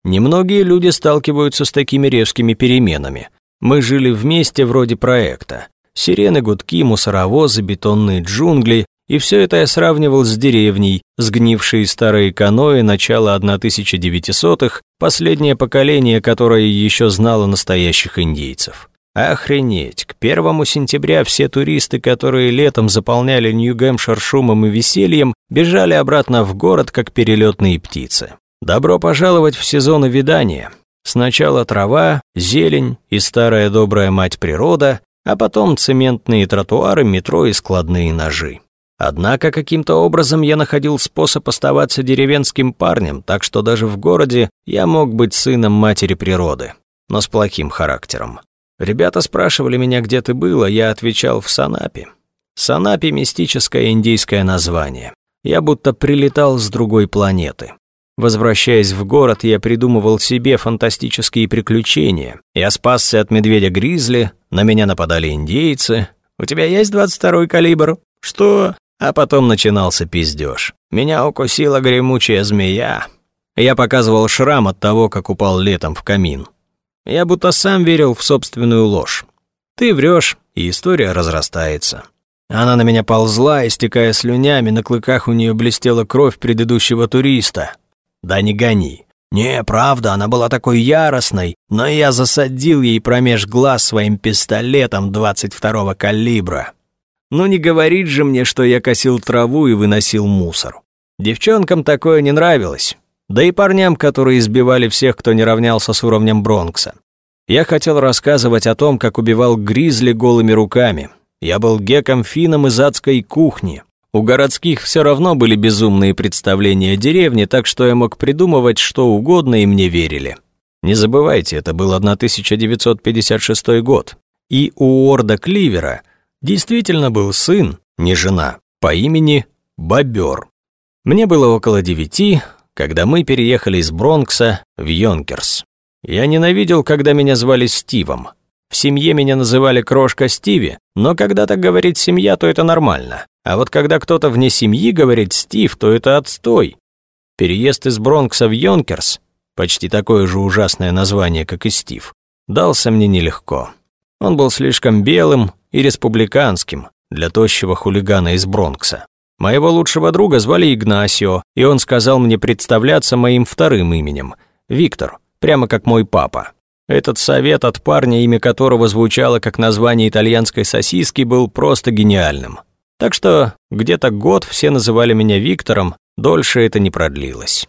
Speaker 1: Немногие люди сталкиваются с такими резкими переменами. Мы жили вместе вроде проекта. Сирены, гудки, мусоровозы, бетонные джунгли, и все это я сравнивал с деревней, сгнившей старые каноэ начала 1900-х, последнее поколение, которое еще знало настоящих индейцев. Охренеть, к первому сентября все туристы, которые летом заполняли Нью-Гэмпшир шумом и весельем, бежали обратно в город, как перелетные птицы. Добро пожаловать в сезон увядания. Сначала трава, зелень и старая добрая мать природа, а потом цементные тротуары, метро и складные ножи. Однако каким-то образом я находил способ оставаться деревенским парнем, так что даже в городе я мог быть сыном матери природы, но с плохим характером. Ребята спрашивали меня, где ты был, а я отвечал в Санапе. Санапи – мистическое индийское название. Я будто прилетал с другой планеты. Возвращаясь в город, я придумывал себе фантастические приключения. Я спасся от медведя-гризли, на меня нападали индейцы. «У тебя есть 22-й калибр?» «Что?» А потом начинался пиздеж. Меня укусила гремучая змея. Я показывал шрам от того, как упал летом в камин. Я будто сам верил в собственную ложь. Ты врешь, и история разрастается. Она на меня ползла, истекая слюнями, на клыках у нее блестела кровь предыдущего туриста. Да не гони. Не, правда, она была такой яростной, но я засадил ей промеж глаз своим пистолетом 22-го калибра. Ну не говорит же мне, что я косил траву и выносил мусор. Девчонкам такое не нравилось. Да и парням, которые избивали всех, кто не равнялся с уровнем Бронкса. Я хотел рассказывать о том, как убивал гризли голыми руками. Я был геком фином из адской кухни. У городских все равно были безумные представления о деревне, так что я мог придумывать что угодно и мне верили. Не забывайте, это был 1956 год. И у Орда Кливера – действительно был сын, не жена, по имени Бобер. Мне было около девяти, когда мы переехали из Бронкса в Йонкерс. Я ненавидел, когда меня звали Стивом. В семье меня называли Крошка Стиви, но когда так говорит семья, то это нормально. А вот когда кто-то вне семьи говорит Стив, то это отстой. Переезд из Бронкса в Йонкерс, почти такое же ужасное название, как и Стив, дался мне нелегко. Он был слишком белым, и республиканским для тощего хулигана из Бронкса. Моего лучшего друга звали Игнасио, и он сказал мне представляться моим вторым именем – Виктор, прямо как мой папа. Этот совет от парня, имя которого звучало как название итальянской сосиски, был просто гениальным. Так что где-то год все называли меня Виктором, дольше это не продлилось.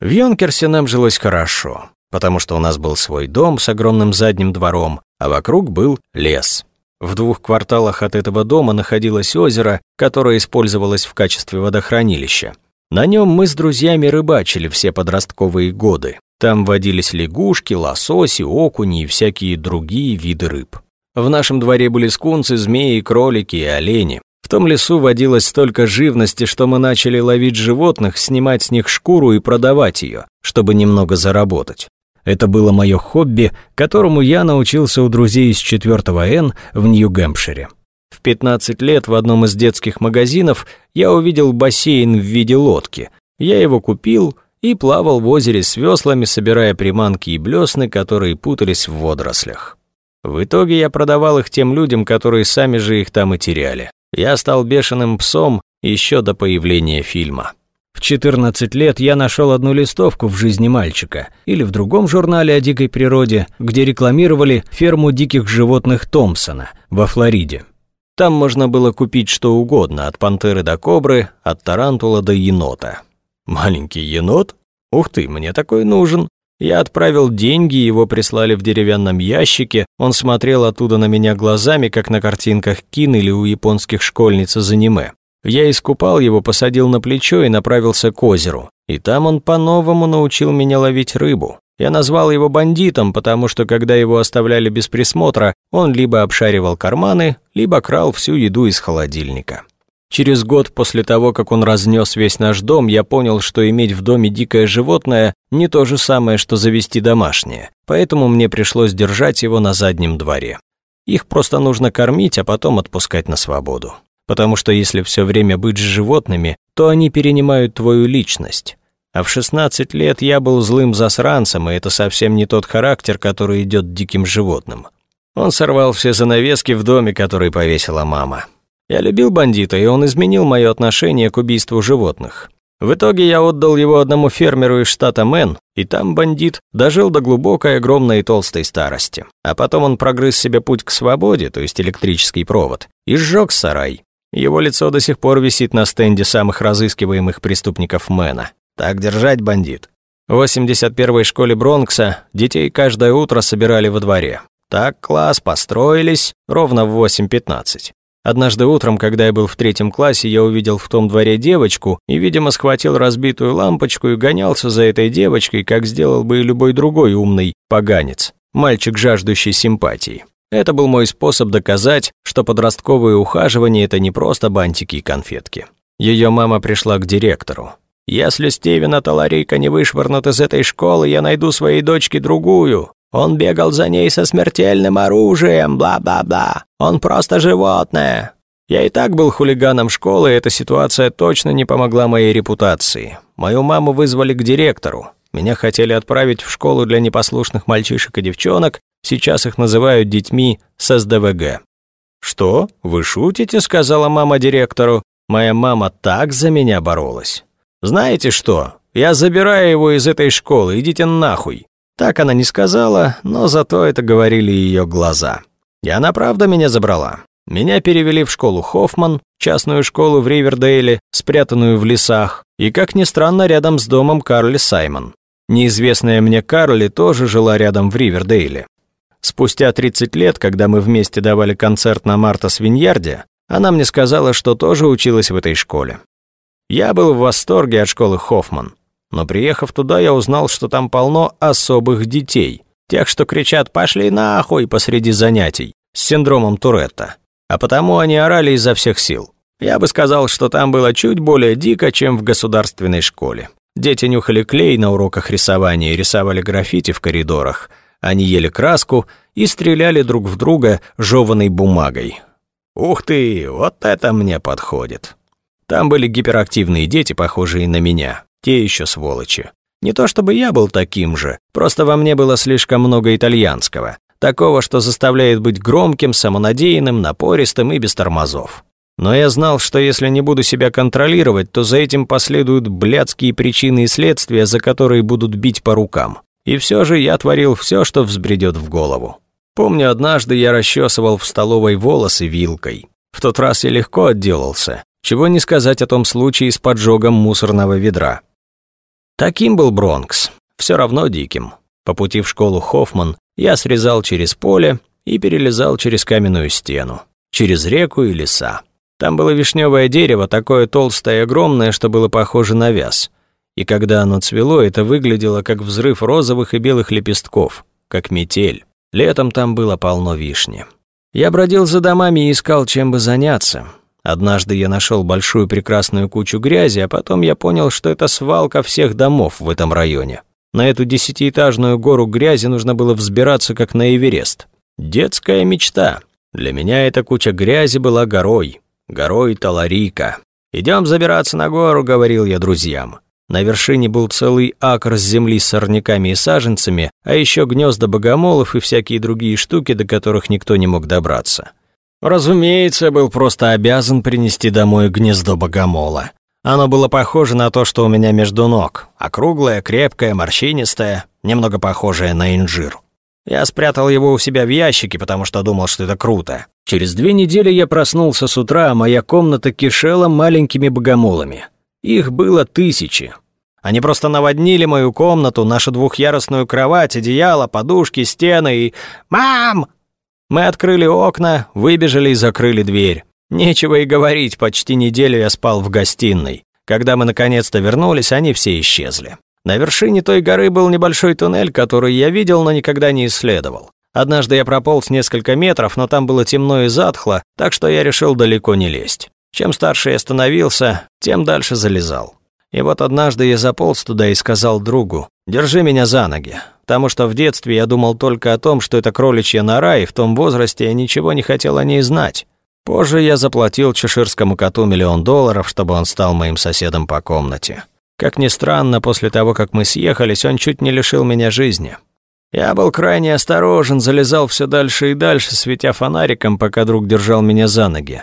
Speaker 1: В Йонкерсе нам жилось хорошо, потому что у нас был свой дом с огромным задним двором, а вокруг был лес. В двух кварталах от этого дома находилось озеро, которое использовалось в качестве водохранилища. На нем мы с друзьями рыбачили все подростковые годы. Там водились лягушки, лососи, окуни и всякие другие виды рыб. В нашем дворе были скунсы, змеи, кролики и олени. В том лесу водилось столько живности, что мы начали ловить животных, снимать с них шкуру и продавать ее, чтобы немного заработать. Это было мое хобби, которому я научился у друзей из 4 Н в Нью-Гэмпшире. В 15 лет в одном из детских магазинов я увидел бассейн в виде лодки. Я его купил и плавал в озере с веслами, собирая приманки и блесны, которые путались в водорослях. В итоге я продавал их тем людям, которые сами же их там и теряли. Я стал бешеным псом еще до появления фильма. В 14 лет я нашел одну листовку в жизни мальчика или в другом журнале о дикой природе, где рекламировали ферму диких животных Томпсона во Флориде. Там можно было купить что угодно, от пантеры до кобры, от тарантула до енота. Маленький енот? Ух ты, мне такой нужен. Я отправил деньги, его прислали в деревянном ящике, он смотрел оттуда на меня глазами, как на картинках Кин или у японских школьниц из аниме. Я искупал его, посадил на плечо и направился к озеру. И там он по-новому научил меня ловить рыбу. Я назвал его бандитом, потому что когда его оставляли без присмотра, он либо обшаривал карманы, либо крал всю еду из холодильника. Через год после того, как он разнес весь наш дом, я понял, что иметь в доме дикое животное не то же самое, что завести домашнее, поэтому мне пришлось держать его на заднем дворе. Их просто нужно кормить, а потом отпускать на свободу потому что если все время быть с животными, то они перенимают твою личность. А в 16 лет я был злым засранцем, и это совсем не тот характер, который идет диким животным. Он сорвал все занавески в доме, который повесила мама. Я любил бандита, и он изменил мое отношение к убийству животных. В итоге я отдал его одному фермеру из штата Мэн, и там бандит дожил до глубокой, огромной и толстой старости. А потом он прогрыз себе путь к свободе, то есть электрический провод, и сжег сарай. Его лицо до сих пор висит на стенде самых разыскиваемых преступников Мэна. Так держать, бандит. В 81-й школе Бронкса детей каждое утро собирали во дворе. Так класс построились ровно в 8.15. Однажды утром, когда я был в третьем классе, я увидел в том дворе девочку и, видимо, схватил разбитую лампочку и гонялся за этой девочкой, как сделал бы и любой другой умный поганец, мальчик, жаждущий симпатии. Это был мой способ доказать, что подростковые ухаживания – это не просто бантики и конфетки. Ее мама пришла к директору. «Если Стивена Таларика не вышвырнут из этой школы, я найду своей дочке другую. Он бегал за ней со смертельным оружием, бла-бла-бла. Он просто животное». Я и так был хулиганом школы, эта ситуация точно не помогла моей репутации. Мою маму вызвали к директору. Меня хотели отправить в школу для непослушных мальчишек и девчонок, Сейчас их называют детьми с СДВГ. «Что? Вы шутите?» – сказала мама директору. «Моя мама так за меня боролась. Знаете что? Я забираю его из этой школы, идите нахуй». Так она не сказала, но зато это говорили ее глаза. И она правда меня забрала. Меня перевели в школу Хоффман, частную школу в Ривердейле, спрятанную в лесах, и, как ни странно, рядом с домом Карли Саймон. Неизвестная мне Карли тоже жила рядом в Ривердейле. Спустя 30 лет, когда мы вместе давали концерт на Марта Свиньярде, она мне сказала, что тоже училась в этой школе. Я был в восторге от школы Хоффман, но приехав туда, я узнал, что там полно особых детей, тех, что кричат «пошли нахуй» посреди занятий, с синдромом Туретта. А потому они орали изо всех сил. Я бы сказал, что там было чуть более дико, чем в государственной школе. Дети нюхали клей на уроках рисования и рисовали граффити в коридорах – они ели краску и стреляли друг в друга жеванной бумагой. «Ух ты, вот это мне подходит!» Там были гиперактивные дети, похожие на меня, те еще сволочи. Не то чтобы я был таким же, просто во мне было слишком много итальянского, такого, что заставляет быть громким, самонадеянным, напористым и без тормозов. Но я знал, что если не буду себя контролировать, то за этим последуют блядские причины и следствия, за которые будут бить по рукам. И все же я творил все, что взбредет в голову. Помню, однажды я расчесывал в столовой волосы вилкой. В тот раз я легко отделался. Чего не сказать о том случае с поджогом мусорного ведра. Таким был Бронкс. Все равно диким. По пути в школу Хоффман я срезал через поле и перелезал через каменную стену, через реку и леса. Там было вишневое дерево, такое толстое и огромное, что было похоже на вяз. И когда оно цвело, это выглядело как взрыв розовых и белых лепестков, как метель. Летом там было полно вишни. Я бродил за домами и искал, чем бы заняться. Однажды я нашел большую прекрасную кучу грязи, а потом я понял, что это свалка всех домов в этом районе. На эту десятиэтажную гору грязи нужно было взбираться, как на Эверест. Детская мечта. Для меня эта куча грязи была горой. Горой Таларика. «Идем забираться на гору», — говорил я друзьям. На вершине был целый акр земли с сорняками и саженцами, а еще гнезда богомолов и всякие другие штуки, до которых никто не мог добраться. Разумеется, был просто обязан принести домой гнездо богомола. Оно было похоже на то, что у меня между ног. Округлое, крепкое, морщинистое, немного похожее на инжир. Я спрятал его у себя в ящике, потому что думал, что это круто. Через две недели я проснулся с утра, а моя комната кишела маленькими богомолами. Их было тысячи. Они просто наводнили мою комнату, нашу двухъярусную кровать, одеяло, подушки, стены и... «Мам!» Мы открыли окна, выбежали и закрыли дверь. Нечего и говорить, почти неделю я спал в гостиной. Когда мы наконец-то вернулись, они все исчезли. На вершине той горы был небольшой туннель, который я видел, но никогда не исследовал. Однажды я прополз несколько метров, но там было темно и затхло, так что я решил далеко не лезть. Чем старше я становился, тем дальше залезал. И вот однажды я заполз туда и сказал другу, «Держи меня за ноги», потому что в детстве я думал только о том, что это кроличья нора, и в том возрасте я ничего не хотел о ней знать. Позже я заплатил чеширскому коту миллион долларов, чтобы он стал моим соседом по комнате. Как ни странно, после того, как мы съехались, он чуть не лишил меня жизни. Я был крайне осторожен, залезал все дальше и дальше, светя фонариком, пока друг держал меня за ноги.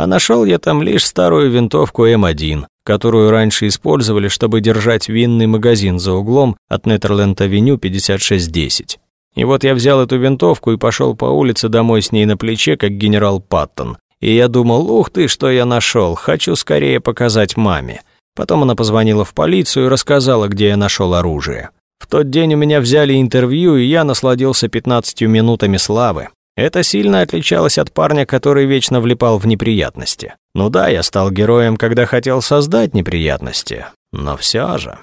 Speaker 1: А нашел я там лишь старую винтовку М1, которую раньше использовали, чтобы держать винный магазин за углом от Неттерленд-авеню 5610. И вот я взял эту винтовку и пошел по улице домой с ней на плече, как генерал Паттон. И я думал, ух ты, что я нашел, хочу скорее показать маме. Потом она позвонила в полицию и рассказала, где я нашел оружие. В тот день у меня взяли интервью, и я насладился 15 минутами славы. Это сильно отличалось от парня, который вечно влипал в неприятности. Ну да, я стал героем, когда хотел создать неприятности, но все же.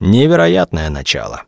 Speaker 1: Невероятное начало.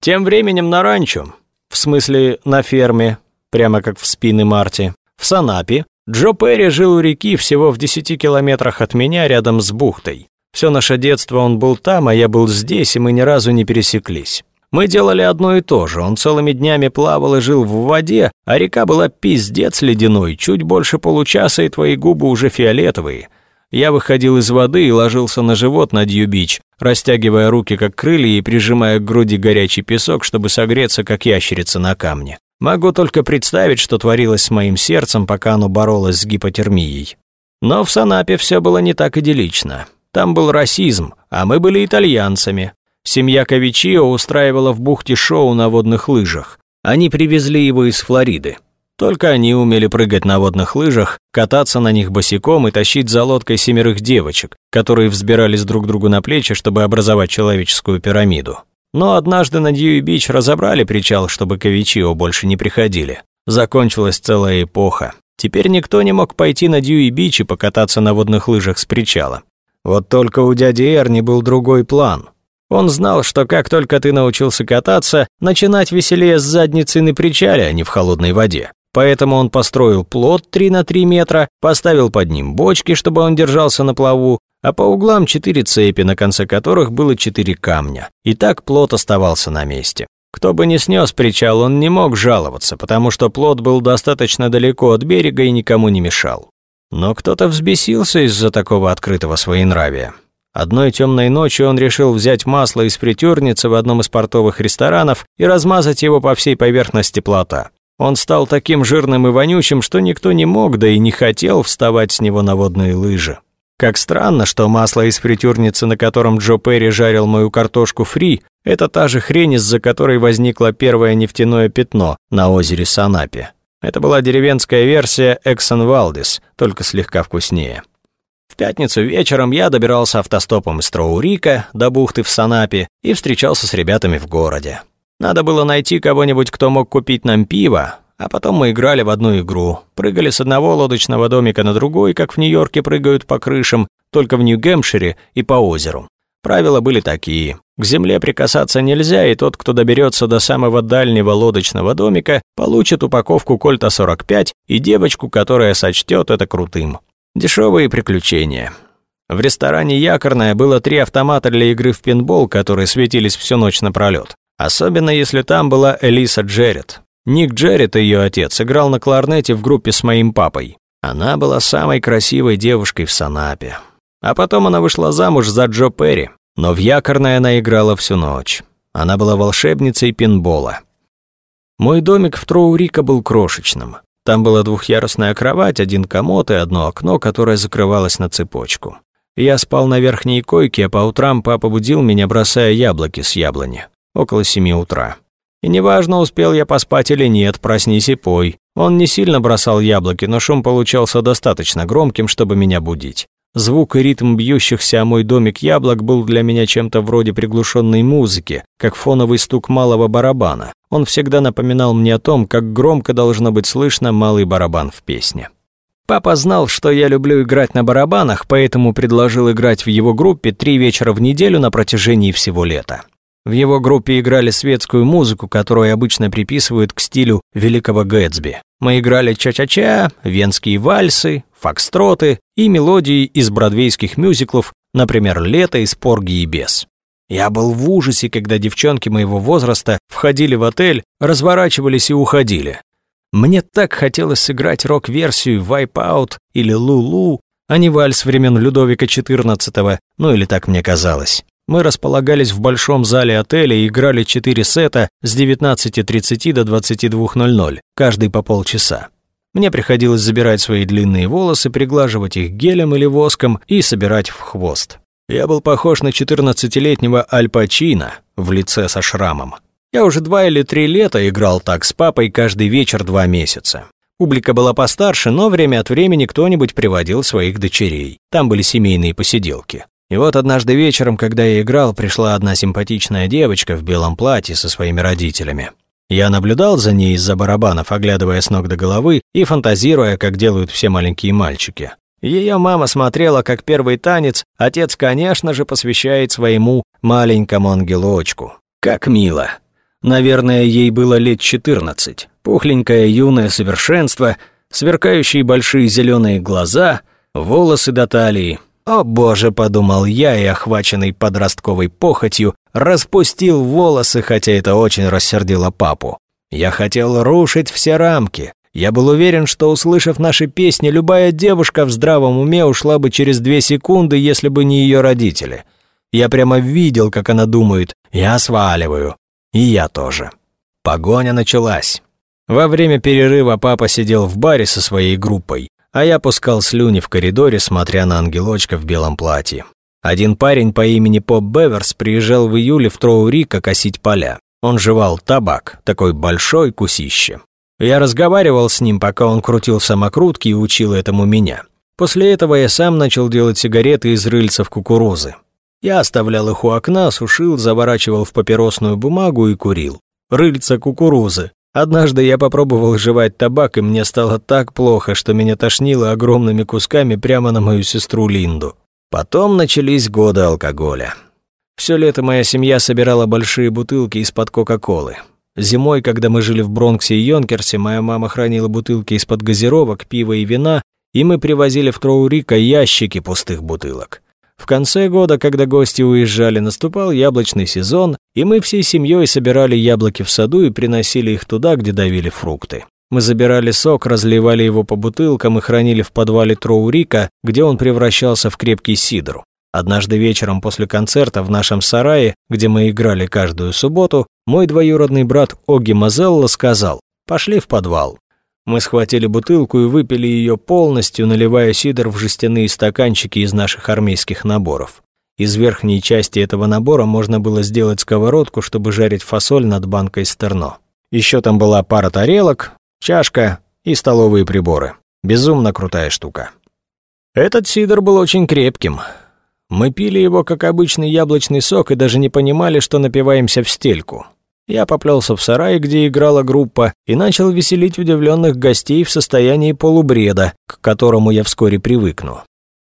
Speaker 1: Тем временем на ранчо, в смысле на ферме, прямо как в спины Марти, в Санапе, Джо Перри жил у реки всего в 10 километрах от меня рядом с бухтой. Все наше детство он был там, а я был здесь, и мы ни разу не пересеклись. Мы делали одно и то же. Он целыми днями плавал и жил в воде, а река была пиздец ледяной. Чуть больше получаса, и твои губы уже фиолетовые. Я выходил из воды и ложился на живот на Дьюи-Бич, растягивая руки как крылья и прижимая к груди горячий песок, чтобы согреться, как ящерица на камне. Могу только представить, что творилось с моим сердцем, пока оно боролось с гипотермией. Но в Санапе все было не так идиллично. Там был расизм, а мы были итальянцами. Семья Кавичио устраивала в бухте шоу на водных лыжах. Они привезли его из Флориды. Только они умели прыгать на водных лыжах, кататься на них босиком и тащить за лодкой семерых девочек, которые взбирались друг другу на плечи, чтобы образовать человеческую пирамиду. Но однажды на Дьюи-Бич разобрали причал, чтобы Кавичио больше не приходили. Закончилась целая эпоха. Теперь никто не мог пойти на Дьюи-Бич и покататься на водных лыжах с причала. Вот только у дяди Эрни был другой план. Он знал, что как только ты научился кататься, начинать веселее с задницы на причале, а не в холодной воде. Поэтому он построил плот 3 на 3 метра, поставил под ним бочки, чтобы он держался на плаву, а по углам четыре цепи, на конце которых было четыре камня. И так плот оставался на месте. Кто бы ни снес причал, он не мог жаловаться, потому что плот был достаточно далеко от берега и никому не мешал. Но кто-то взбесился из-за такого открытого своенравия. Одной темной ночью он решил взять масло из притюрницы в одном из портовых ресторанов и размазать его по всей поверхности плота. Он стал таким жирным и вонючим, что никто не мог, да и не хотел вставать с него на водные лыжи. Как странно, что масло из фритюрницы, на котором Джо Перри жарил мою картошку фри, это та же хрень, из-за которой возникло первое нефтяное пятно на озере Санапе. Это была деревенская версия Эксон Валдис, только слегка вкуснее. В пятницу вечером я добирался автостопом из Троурика до бухты в Санапе и встречался с ребятами в городе. Надо было найти кого-нибудь, кто мог купить нам пиво, а потом мы играли в одну игру. Прыгали с одного лодочного домика на другой, как в Нью-Йорке прыгают по крышам, только в Нью-Гэмпшире и по озеру. Правила были такие. К земле прикасаться нельзя, и тот, кто доберется до самого дальнего лодочного домика, получит упаковку Кольта 45 и девочку, которая сочтет это крутым. Дешевые приключения. В ресторане «Якорная» было три автомата для игры в пинбол, которые светились всю ночь напролет. Особенно если там была Элиса Джеррит. Ник Джеррит, ее отец, играл на кларнете в группе с моим папой. Она была самой красивой девушкой в Санапе. А потом она вышла замуж за Джо Перри, но в якорной она играла всю ночь. Она была волшебницей пинбола. Мой домик в Троурика был крошечным. Там была двухъярусная кровать, один комод и одно окно, которое закрывалось на цепочку. Я спал на верхней койке, а по утрам папа будил меня, бросая яблоки с яблони. Около семи утра. И неважно, успел я поспать или нет, проснись и пой. Он не сильно бросал яблоки, но шум получался достаточно громким, чтобы меня будить. Звук и ритм бьющихся о мой домик яблок был для меня чем-то вроде приглушенной музыки, как фоновый стук малого барабана. Он всегда напоминал мне о том, как громко должно быть слышно малый барабан в песне. Папа знал, что я люблю играть на барабанах, поэтому предложил играть в его группе три вечера в неделю на протяжении всего лета. В его группе играли светскую музыку, которую обычно приписывают к стилю великого Гэтсби. Мы играли ча-ча-ча, венские вальсы, фокстроты и мелодии из бродвейских мюзиклов, например, «Лето» из «Порги и бес». Я был в ужасе, когда девчонки моего возраста входили в отель, разворачивались и уходили. Мне так хотелось сыграть рок-версию «Wipeout» или «Лулу», а не вальс времен Людовика XIV, ну или так мне казалось. Мы располагались в большом зале отеля и играли четыре сета с 19.30 до 22.00, каждый по полчаса. Мне приходилось забирать свои длинные волосы, приглаживать их гелем или воском и собирать в хвост. Я был похож на 14-летнего Аль Пачино в лице со шрамом. Я уже два или три лета играл так с папой каждый вечер два месяца. Публика была постарше, но время от времени кто-нибудь приводил своих дочерей. Там были семейные посиделки. И вот однажды вечером, когда я играл, пришла одна симпатичная девочка в белом платье со своими родителями. Я наблюдал за ней из-за барабанов, оглядывая с ног до головы и фантазируя, как делают все маленькие мальчики. Ее мама смотрела, как первый танец отец, конечно же, посвящает своему маленькому ангелочку. Как мило. Наверное, ей было лет 14. Пухленькое юное совершенство, сверкающие большие зеленые глаза, волосы до талии, «О боже», — подумал я и, охваченный подростковой похотью, распустил волосы, хотя это очень рассердило папу. Я хотел рушить все рамки. Я был уверен, что, услышав наши песни, любая девушка в здравом уме ушла бы через две секунды, если бы не ее родители. Я прямо видел, как она думает «я сваливаю». И я тоже. Погоня началась. Во время перерыва папа сидел в баре со своей группой а я пускал слюни в коридоре, смотря на ангелочка в белом платье. Один парень по имени Поп Беверс приезжал в июле в Троурика косить поля. Он жевал табак, такой большой кусище. Я разговаривал с ним, пока он крутил самокрутки и учил этому меня. После этого я сам начал делать сигареты из рыльцев кукурузы. Я оставлял их у окна, сушил, заворачивал в папиросную бумагу и курил. Рыльца кукурузы. Однажды я попробовал жевать табак, и мне стало так плохо, что меня тошнило огромными кусками прямо на мою сестру Линду. Потом начались годы алкоголя. Все лето моя семья собирала большие бутылки из-под Кока-Колы. Зимой, когда мы жили в Бронксе и Йонкерсе, моя мама хранила бутылки из-под газировок, пива и вина, и мы привозили в Троурика ящики пустых бутылок. В конце года, когда гости уезжали, наступал яблочный сезон, и мы всей семьей собирали яблоки в саду и приносили их туда, где давили фрукты. Мы забирали сок, разливали его по бутылкам и хранили в подвале Троурика, где он превращался в крепкий сидр. Однажды вечером после концерта в нашем сарае, где мы играли каждую субботу, мой двоюродный брат Оги Мазелло сказал «Пошли в подвал». Мы схватили бутылку и выпили ее полностью, наливая сидр в жестяные стаканчики из наших армейских наборов. Из верхней части этого набора можно было сделать сковородку, чтобы жарить фасоль над банкой стерно. Еще там была пара тарелок, чашка и столовые приборы. Безумно крутая штука. Этот сидр был очень крепким. Мы пили его как обычный яблочный сок и даже не понимали, что напиваемся в стельку. Я поплелся в сарай, где играла группа, и начал веселить удивленных гостей в состоянии полубреда, к которому я вскоре привыкну.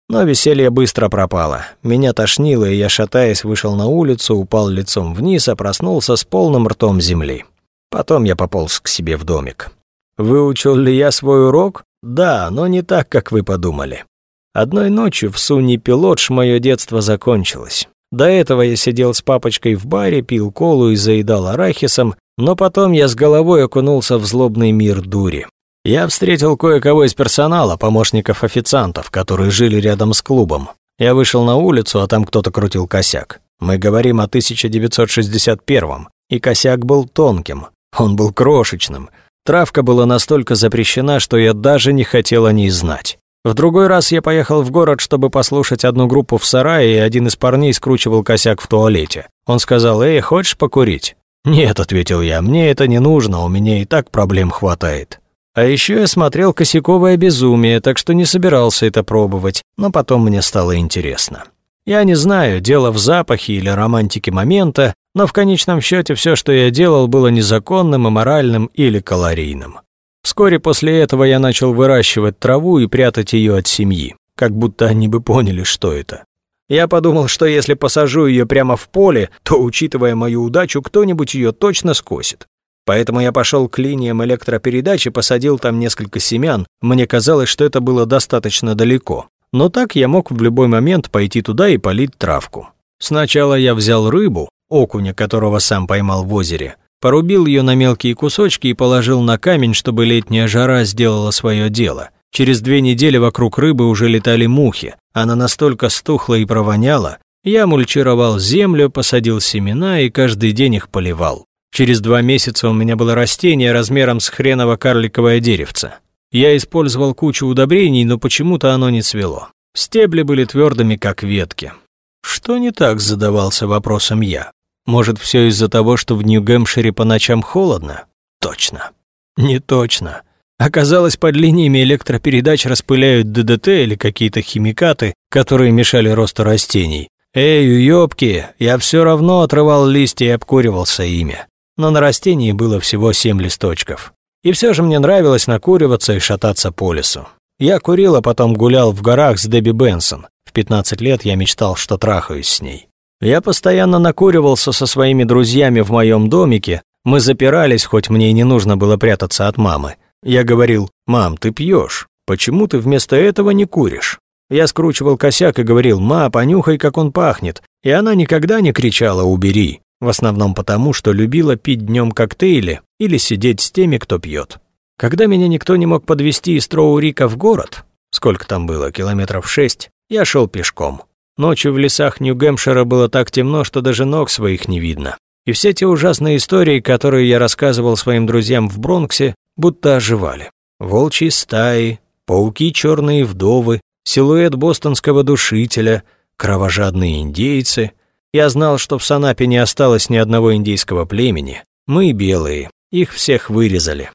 Speaker 1: Но веселье быстро пропало. Меня тошнило, и я, шатаясь, вышел на улицу, упал лицом вниз, а проснулся с полным ртом земли. Потом я пополз к себе в домик. Выучил ли я свой урок? Да, но не так, как вы подумали. Одной ночью в Суни Пилотш мое детство закончилось. До этого я сидел с папочкой в баре, пил колу и заедал арахисом, но потом я с головой окунулся в злобный мир дури. Я встретил кое-кого из персонала, помощников официантов, которые жили рядом с клубом. Я вышел на улицу, а там кто-то крутил косяк. Мы говорим о 1961-м, и косяк был тонким, он был крошечным. Травка была настолько запрещена, что я даже не хотел о ней знать. В другой раз я поехал в город, чтобы послушать одну группу в сарае, и один из парней скручивал косяк в туалете. Он сказал, «Эй, хочешь покурить?» «Нет», — ответил я, — «мне это не нужно, у меня и так проблем хватает». А еще я смотрел «Косяковое безумие», так что не собирался это пробовать, но потом мне стало интересно. Я не знаю, дело в запахе или романтике момента, но в конечном счете все, что я делал, было незаконным, имморальным или калорийным. Вскоре после этого я начал выращивать траву и прятать ее от семьи, как будто они бы поняли, что это. Я подумал, что если посажу ее прямо в поле, то, учитывая мою удачу, кто-нибудь ее точно скосит. Поэтому я пошел к линиям электропередач и посадил там несколько семян. Мне казалось, что это было достаточно далеко. Но так я мог в любой момент пойти туда и полить травку. Сначала я взял рыбу, окуня, которого сам поймал в озере, порубил ее на мелкие кусочки и положил на камень, чтобы летняя жара сделала свое дело. Через две недели вокруг рыбы уже летали мухи. Она настолько стухла и провоняла. Я мульчировал землю, посадил семена и каждый день их поливал. Через два месяца у меня было растение размером с хреново-карликовое деревце. Я использовал кучу удобрений, но почему-то оно не цвело. Стебли были твердыми, как ветки. Что не так, задавался вопросом я. Может, все из-за того, что в Нью-Гэмпшире по ночам холодно? Точно. Не точно. Оказалось, под линиями электропередач распыляют ДДТ или какие-то химикаты, которые мешали росту растений. Эй, уёбки, я все равно отрывал листья и обкуривался ими. Но на растении было всего семь листочков. И все же мне нравилось накуриваться и шататься по лесу. Я курил, а потом гулял в горах с Дебби Бенсон. В 15 лет я мечтал, что трахаюсь с ней. Я постоянно накуривался со своими друзьями в моем домике. Мы запирались, хоть мне и не нужно было прятаться от мамы. Я говорил, «Мам, ты пьешь. Почему ты вместо этого не куришь?» Я скручивал косяк и говорил, «Ма, понюхай, как он пахнет». И она никогда не кричала «убери». В основном потому, что любила пить днем коктейли или сидеть с теми, кто пьет. Когда меня никто не мог подвести из Троурика в город, сколько там было, километров шесть, я шел пешком. Ночью в лесах Нью-Гэмпшира было так темно, что даже ног своих не видно. И все те ужасные истории, которые я рассказывал своим друзьям в Бронксе, будто оживали. Волчьи стаи, пауки черные вдовы, силуэт бостонского душителя, кровожадные индейцы — я знал, что в Санапе не осталось ни одного индейского племени. Мы белые, их всех вырезали.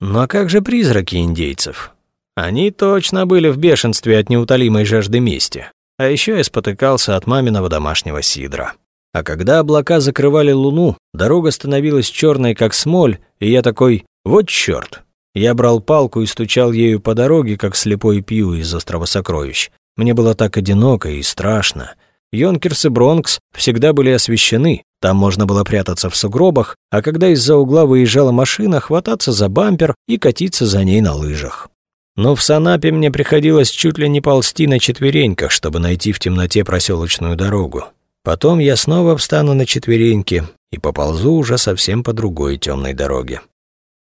Speaker 1: Но как же призраки индейцев? Они точно были в бешенстве от неутолимой жажды мести. А еще я спотыкался от маминого домашнего сидра. А когда облака закрывали луну, дорога становилась черной, как смоль, и я такой «вот черт!». Я брал палку и стучал ею по дороге, как слепой пью из острова сокровищ. Мне было так одиноко и страшно. Йонкерс и Бронкс всегда были освещены, там можно было прятаться в сугробах, а когда из-за угла выезжала машина, хвататься за бампер и катиться за ней на лыжах. Но в Санапе мне приходилось чуть ли не ползти на четвереньках, чтобы найти в темноте проселочную дорогу. Потом я снова встану на четвереньки и поползу уже совсем по другой темной дороге.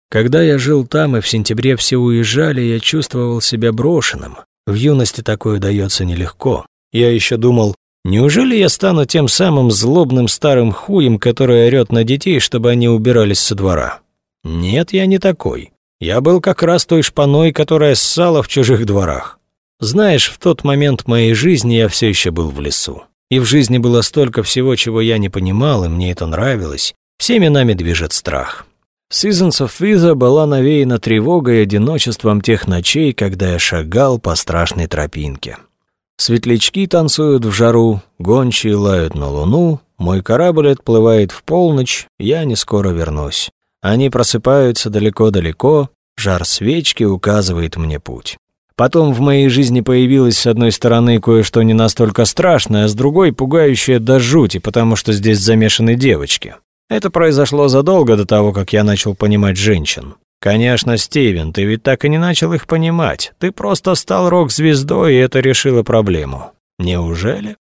Speaker 1: Когда я жил там и в сентябре все уезжали, я чувствовал себя брошенным. В юности такое дается нелегко. Я еще думал, Неужели я стану тем самым злобным старым хуем, который орёт на детей, чтобы они убирались со двора? Нет, я не такой. Я был как раз той шпаной, которая ссала в чужих дворах. Знаешь, в тот момент моей жизни я все еще был в лесу. И в жизни было столько всего, чего я не понимал, и мне это нравилось. Всеми нами движет страх. Seasons of Visa была навеяна тревогой и одиночеством тех ночей, когда я шагал по страшной тропинке. Светлячки танцуют в жару, гончие лают на луну, мой корабль отплывает в полночь, я не скоро вернусь. Они просыпаются далеко-далеко, жар свечки указывает мне путь. Потом в моей жизни появилось с одной стороны кое-что не настолько страшное, а с другой пугающее до жути, потому что здесь замешаны девочки. Это произошло задолго до того, как я начал понимать женщин. «Конечно, Стивен, ты ведь так и не начал их понимать. Ты просто стал рок-звездой, и это решило проблему. Неужели?»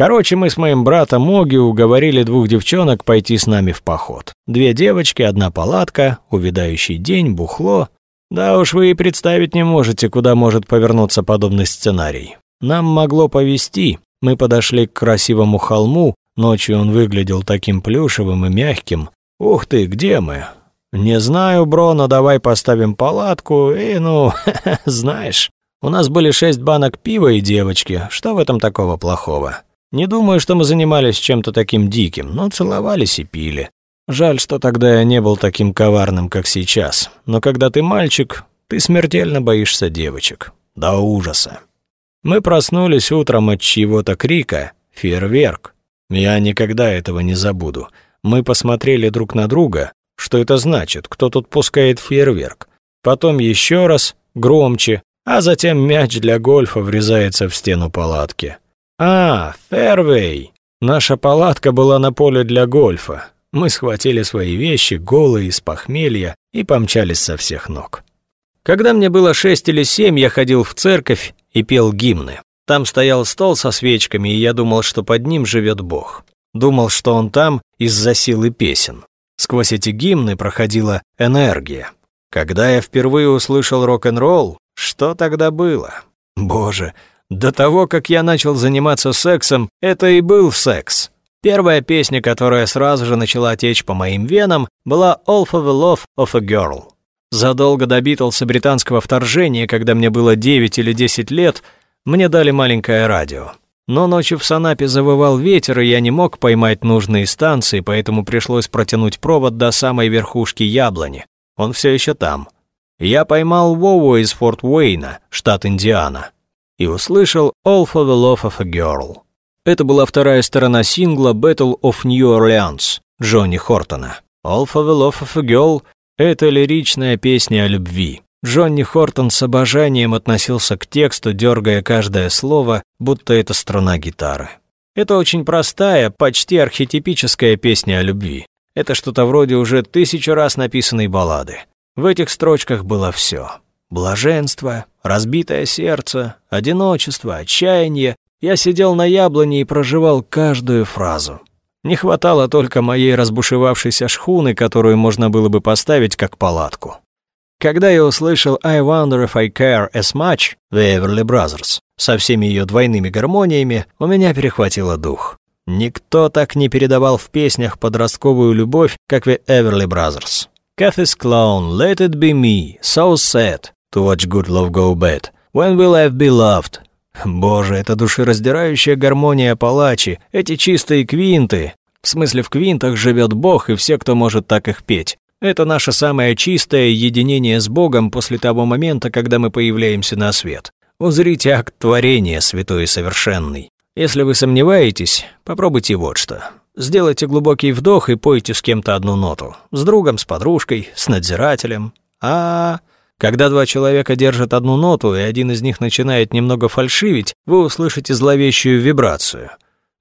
Speaker 1: Короче, мы с моим братом Оги уговорили двух девчонок пойти с нами в поход. Две девочки, одна палатка, увядающий день, бухло. Да уж вы и представить не можете, куда может повернуться подобный сценарий. Нам могло повезти. Мы подошли к красивому холму, ночью он выглядел таким плюшевым и мягким. Ух ты, где мы? «Не знаю, бро, но давай поставим палатку и, ну, знаешь...» У нас были шесть банок пива и девочки. Что в этом такого плохого? Не думаю, что мы занимались чем-то таким диким, но целовались и пили. Жаль, что тогда я не был таким коварным, как сейчас. Но когда ты мальчик, ты смертельно боишься девочек. До ужаса. Мы проснулись утром от чьего-то крика «Фейерверк». Я никогда этого не забуду. Мы посмотрели друг на друга. Что это значит? Кто тут пускает фейерверк? Потом еще раз, громче, а затем мяч для гольфа врезается в стену палатки. А, фэрвей. Наша палатка была на поле для гольфа. Мы схватили свои вещи, голые, из похмелья, и помчались со всех ног. Когда мне было шесть или семь, я ходил в церковь и пел гимны. Там стоял стол со свечками, и я думал, что под ним живет Бог. Думал, что он там из-за силы песен. Сквозь эти гимны проходила энергия. Когда я впервые услышал рок-н-ролл, что тогда было? Боже, до того, как я начал заниматься сексом, это и был секс. Первая песня, которая сразу же начала течь по моим венам, была «All for the Love of a Girl». Задолго до Битлса британского вторжения, когда мне было 9 или 10 лет, мне дали маленькое радио. Но ночью в Санапе завывал ветер, и я не мог поймать нужные станции, поэтому пришлось протянуть провод до самой верхушки яблони. Он все еще там. Я поймал Вову из Форт Уэйна, штат Индиана, и услышал «All for the love of a girl». Это была вторая сторона сингла «Battle of New Orleans» Джонни Хортона. «All for the love of a girl» Это лиричная песня о любви. Джонни Хортон с обожанием относился к тексту, дергая каждое слово, будто это струна гитары. Это очень простая, почти архетипическая песня о любви. Это что-то вроде уже тысячу раз написанной баллады. В этих строчках было все: Блаженство, разбитое сердце, одиночество, отчаяние. Я сидел на яблоне и проживал каждую фразу. Не хватало только моей разбушевавшейся шхуны, которую можно было бы поставить как палатку. Когда я услышал «I wonder if I care as much» The Everly Brothers со всеми ее двойными гармониями, у меня перехватило дух. Никто так не передавал в песнях подростковую любовь, как The Everly Brothers. Cathy's Clown, Let It Be Me, So Sad, To Watch Good Love Go Bad, When Will I Be Loved, Боже, это душераздирающая гармония палачи, эти чистые квинты. В смысле, в квинтах живет Бог и все, кто может так их петь. Это наше самое чистое единение с Богом после того момента, когда мы появляемся на свет. Узрите акт творения, святой и совершенный. Если вы сомневаетесь, попробуйте вот что. Сделайте глубокий вдох и пойте с кем-то одну ноту. С другом, с подружкой, с надзирателем. А, -а, -а когда два человека держат одну ноту, и один из них начинает немного фальшивить, вы услышите зловещую вибрацию.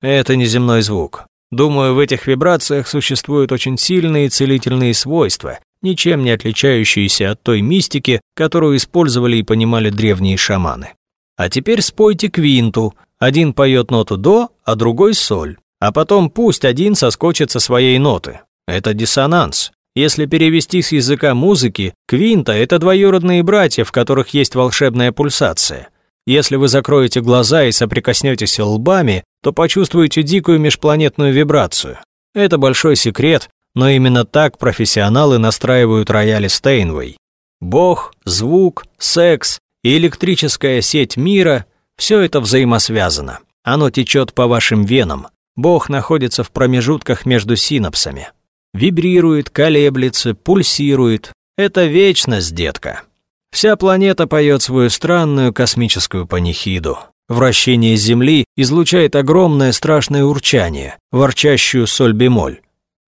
Speaker 1: Это неземной звук. Думаю, в этих вибрациях существуют очень сильные целительные свойства, ничем не отличающиеся от той мистики, которую использовали и понимали древние шаманы. А теперь спойте квинту. Один поет ноту до, а другой соль. А потом пусть один соскочит со своей ноты. Это диссонанс. Если перевести с языка музыки, квинта – это двоюродные братья, в которых есть волшебная пульсация. Если вы закроете глаза и соприкоснетесь лбами, то почувствуете дикую межпланетную вибрацию. Это большой секрет, но именно так профессионалы настраивают рояли Стейнвей. Бог, звук, секс и электрическая сеть мира – все это взаимосвязано. Оно течет по вашим венам. Бог находится в промежутках между синапсами. Вибрирует, колеблется, пульсирует. Это вечность, детка. Вся планета поет свою странную космическую панихиду. Вращение Земли излучает огромное страшное урчание, ворчащую соль-бемоль.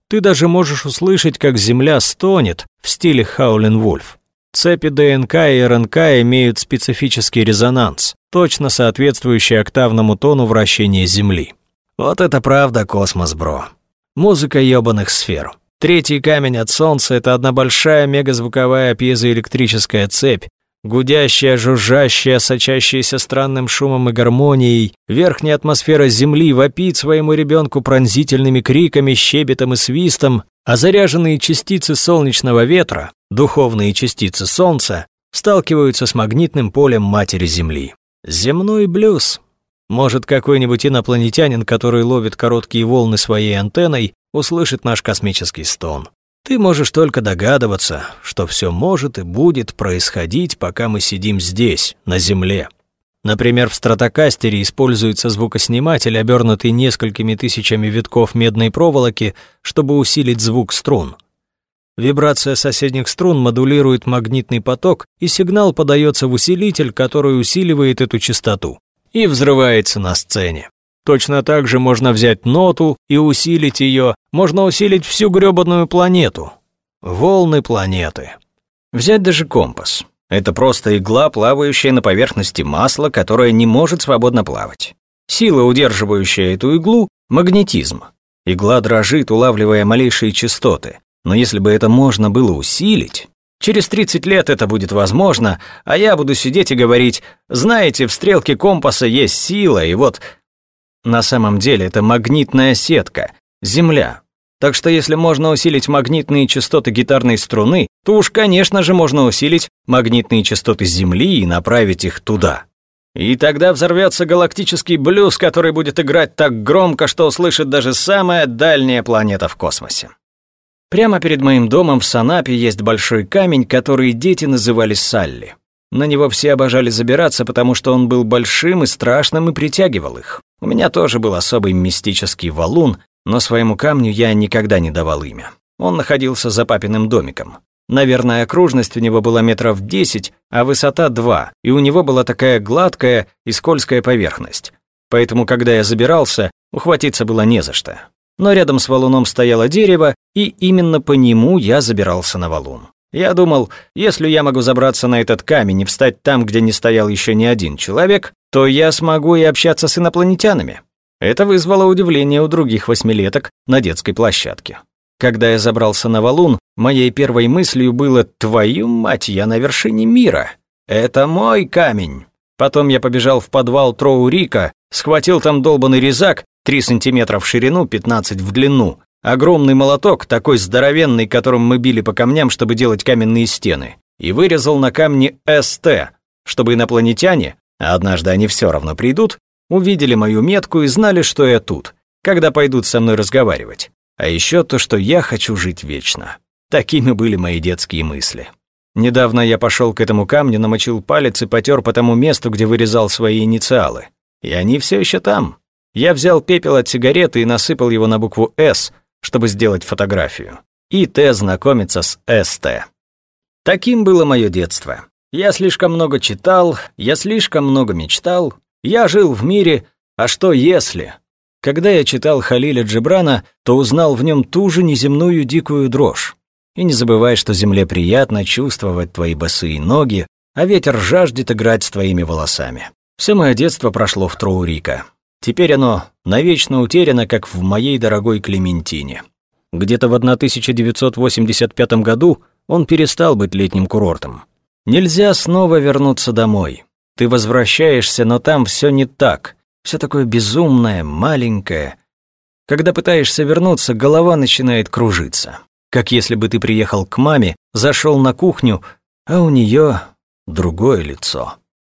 Speaker 1: Ты даже можешь услышать, как Земля стонет в стиле Хаулин Вульф. Цепи ДНК и РНК имеют специфический резонанс, точно соответствующий октавному тону вращения Земли. Вот это правда космос, бро. Музыка ёбаных сфер. Третий камень от Солнца — это одна большая мегазвуковая пьезоэлектрическая цепь, гудящая, жужжащая, сочащаяся странным шумом и гармонией. Верхняя атмосфера Земли вопит своему ребенку пронзительными криками, щебетом и свистом, а заряженные частицы солнечного ветра, духовные частицы Солнца, сталкиваются с магнитным полем Матери Земли. Земной блюз. Может, какой-нибудь инопланетянин, который ловит короткие волны своей антенной, услышит наш космический стон. Ты можешь только догадываться, что все может и будет происходить, пока мы сидим здесь, на Земле. Например, в стратокастере используется звукосниматель, обернутый несколькими тысячами витков медной проволоки, чтобы усилить звук струн. Вибрация соседних струн модулирует магнитный поток, и сигнал подается в усилитель, который усиливает эту частоту, и взрывается на сцене. Точно так же можно взять ноту и усилить ее, можно усилить всю грёбаную планету. Волны планеты. Взять даже компас. Это просто игла, плавающая на поверхности масла, которая не может свободно плавать. Сила, удерживающая эту иглу – магнетизм. Игла дрожит, улавливая малейшие частоты. Но если бы это можно было усилить, через 30 лет это будет возможно, а я буду сидеть и говорить, знаете, в стрелке компаса есть сила, и вот... На самом деле это магнитная сетка, Земля, так что если можно усилить магнитные частоты гитарной струны, то уж, конечно же, можно усилить магнитные частоты Земли и направить их туда. И тогда взорвется галактический блюз, который будет играть так громко, что услышит даже самая дальняя планета в космосе. Прямо перед моим домом в Санапе есть большой камень, который дети называли Салли. На него все обожали забираться, потому что он был большим и страшным и притягивал их. У меня тоже был особый мистический валун, но своему камню я никогда не давал имя. Он находился за папиным домиком. Наверное, окружность у него была метров десять, а высота два, и у него была такая гладкая и скользкая поверхность. Поэтому, когда я забирался, ухватиться было не за что. Но рядом с валуном стояло дерево, и именно по нему я забирался на валун. Я думал, если я могу забраться на этот камень и встать там, где не стоял еще ни один человек, то я смогу и общаться с инопланетянами. Это вызвало удивление у других восьмилеток на детской площадке. Когда я забрался на валун, моей первой мыслью было «Твою мать, я на вершине мира! Это мой камень!» Потом я побежал в подвал Троу-Рика, схватил там долбанный резак, 3 сантиметра в ширину, 15 в длину, огромный молоток, такой здоровенный, которым мы били по камням, чтобы делать каменные стены, и вырезал на камне «СТ», чтобы инопланетяне, а однажды они все равно придут, увидели мою метку и знали, что я тут, когда пойдут со мной разговаривать. А еще то, что я хочу жить вечно. Такими были мои детские мысли. Недавно я пошел к этому камню, намочил палец и потер по тому месту, где вырезал свои инициалы. И они все еще там. Я взял пепел от сигареты и насыпал его на букву «С», чтобы сделать фотографию. И Т знакомится с СТ. Таким было мое детство. Я слишком много читал, я слишком много мечтал, я жил в мире, а что если? Когда я читал Халиля Джибрана, то узнал в нем ту же неземную дикую дрожь. И не забывай, что земле приятно чувствовать твои босые ноги, а ветер жаждет играть с твоими волосами. Все мое детство прошло в Троурика. Теперь оно навечно утеряно, как в моей дорогой Клементине. Где-то в 1985 году он перестал быть летним курортом. Нельзя снова вернуться домой. Ты возвращаешься, но там все не так. Все такое безумное, маленькое. Когда пытаешься вернуться, голова начинает кружиться. Как если бы ты приехал к маме, зашел на кухню, а у нее другое лицо.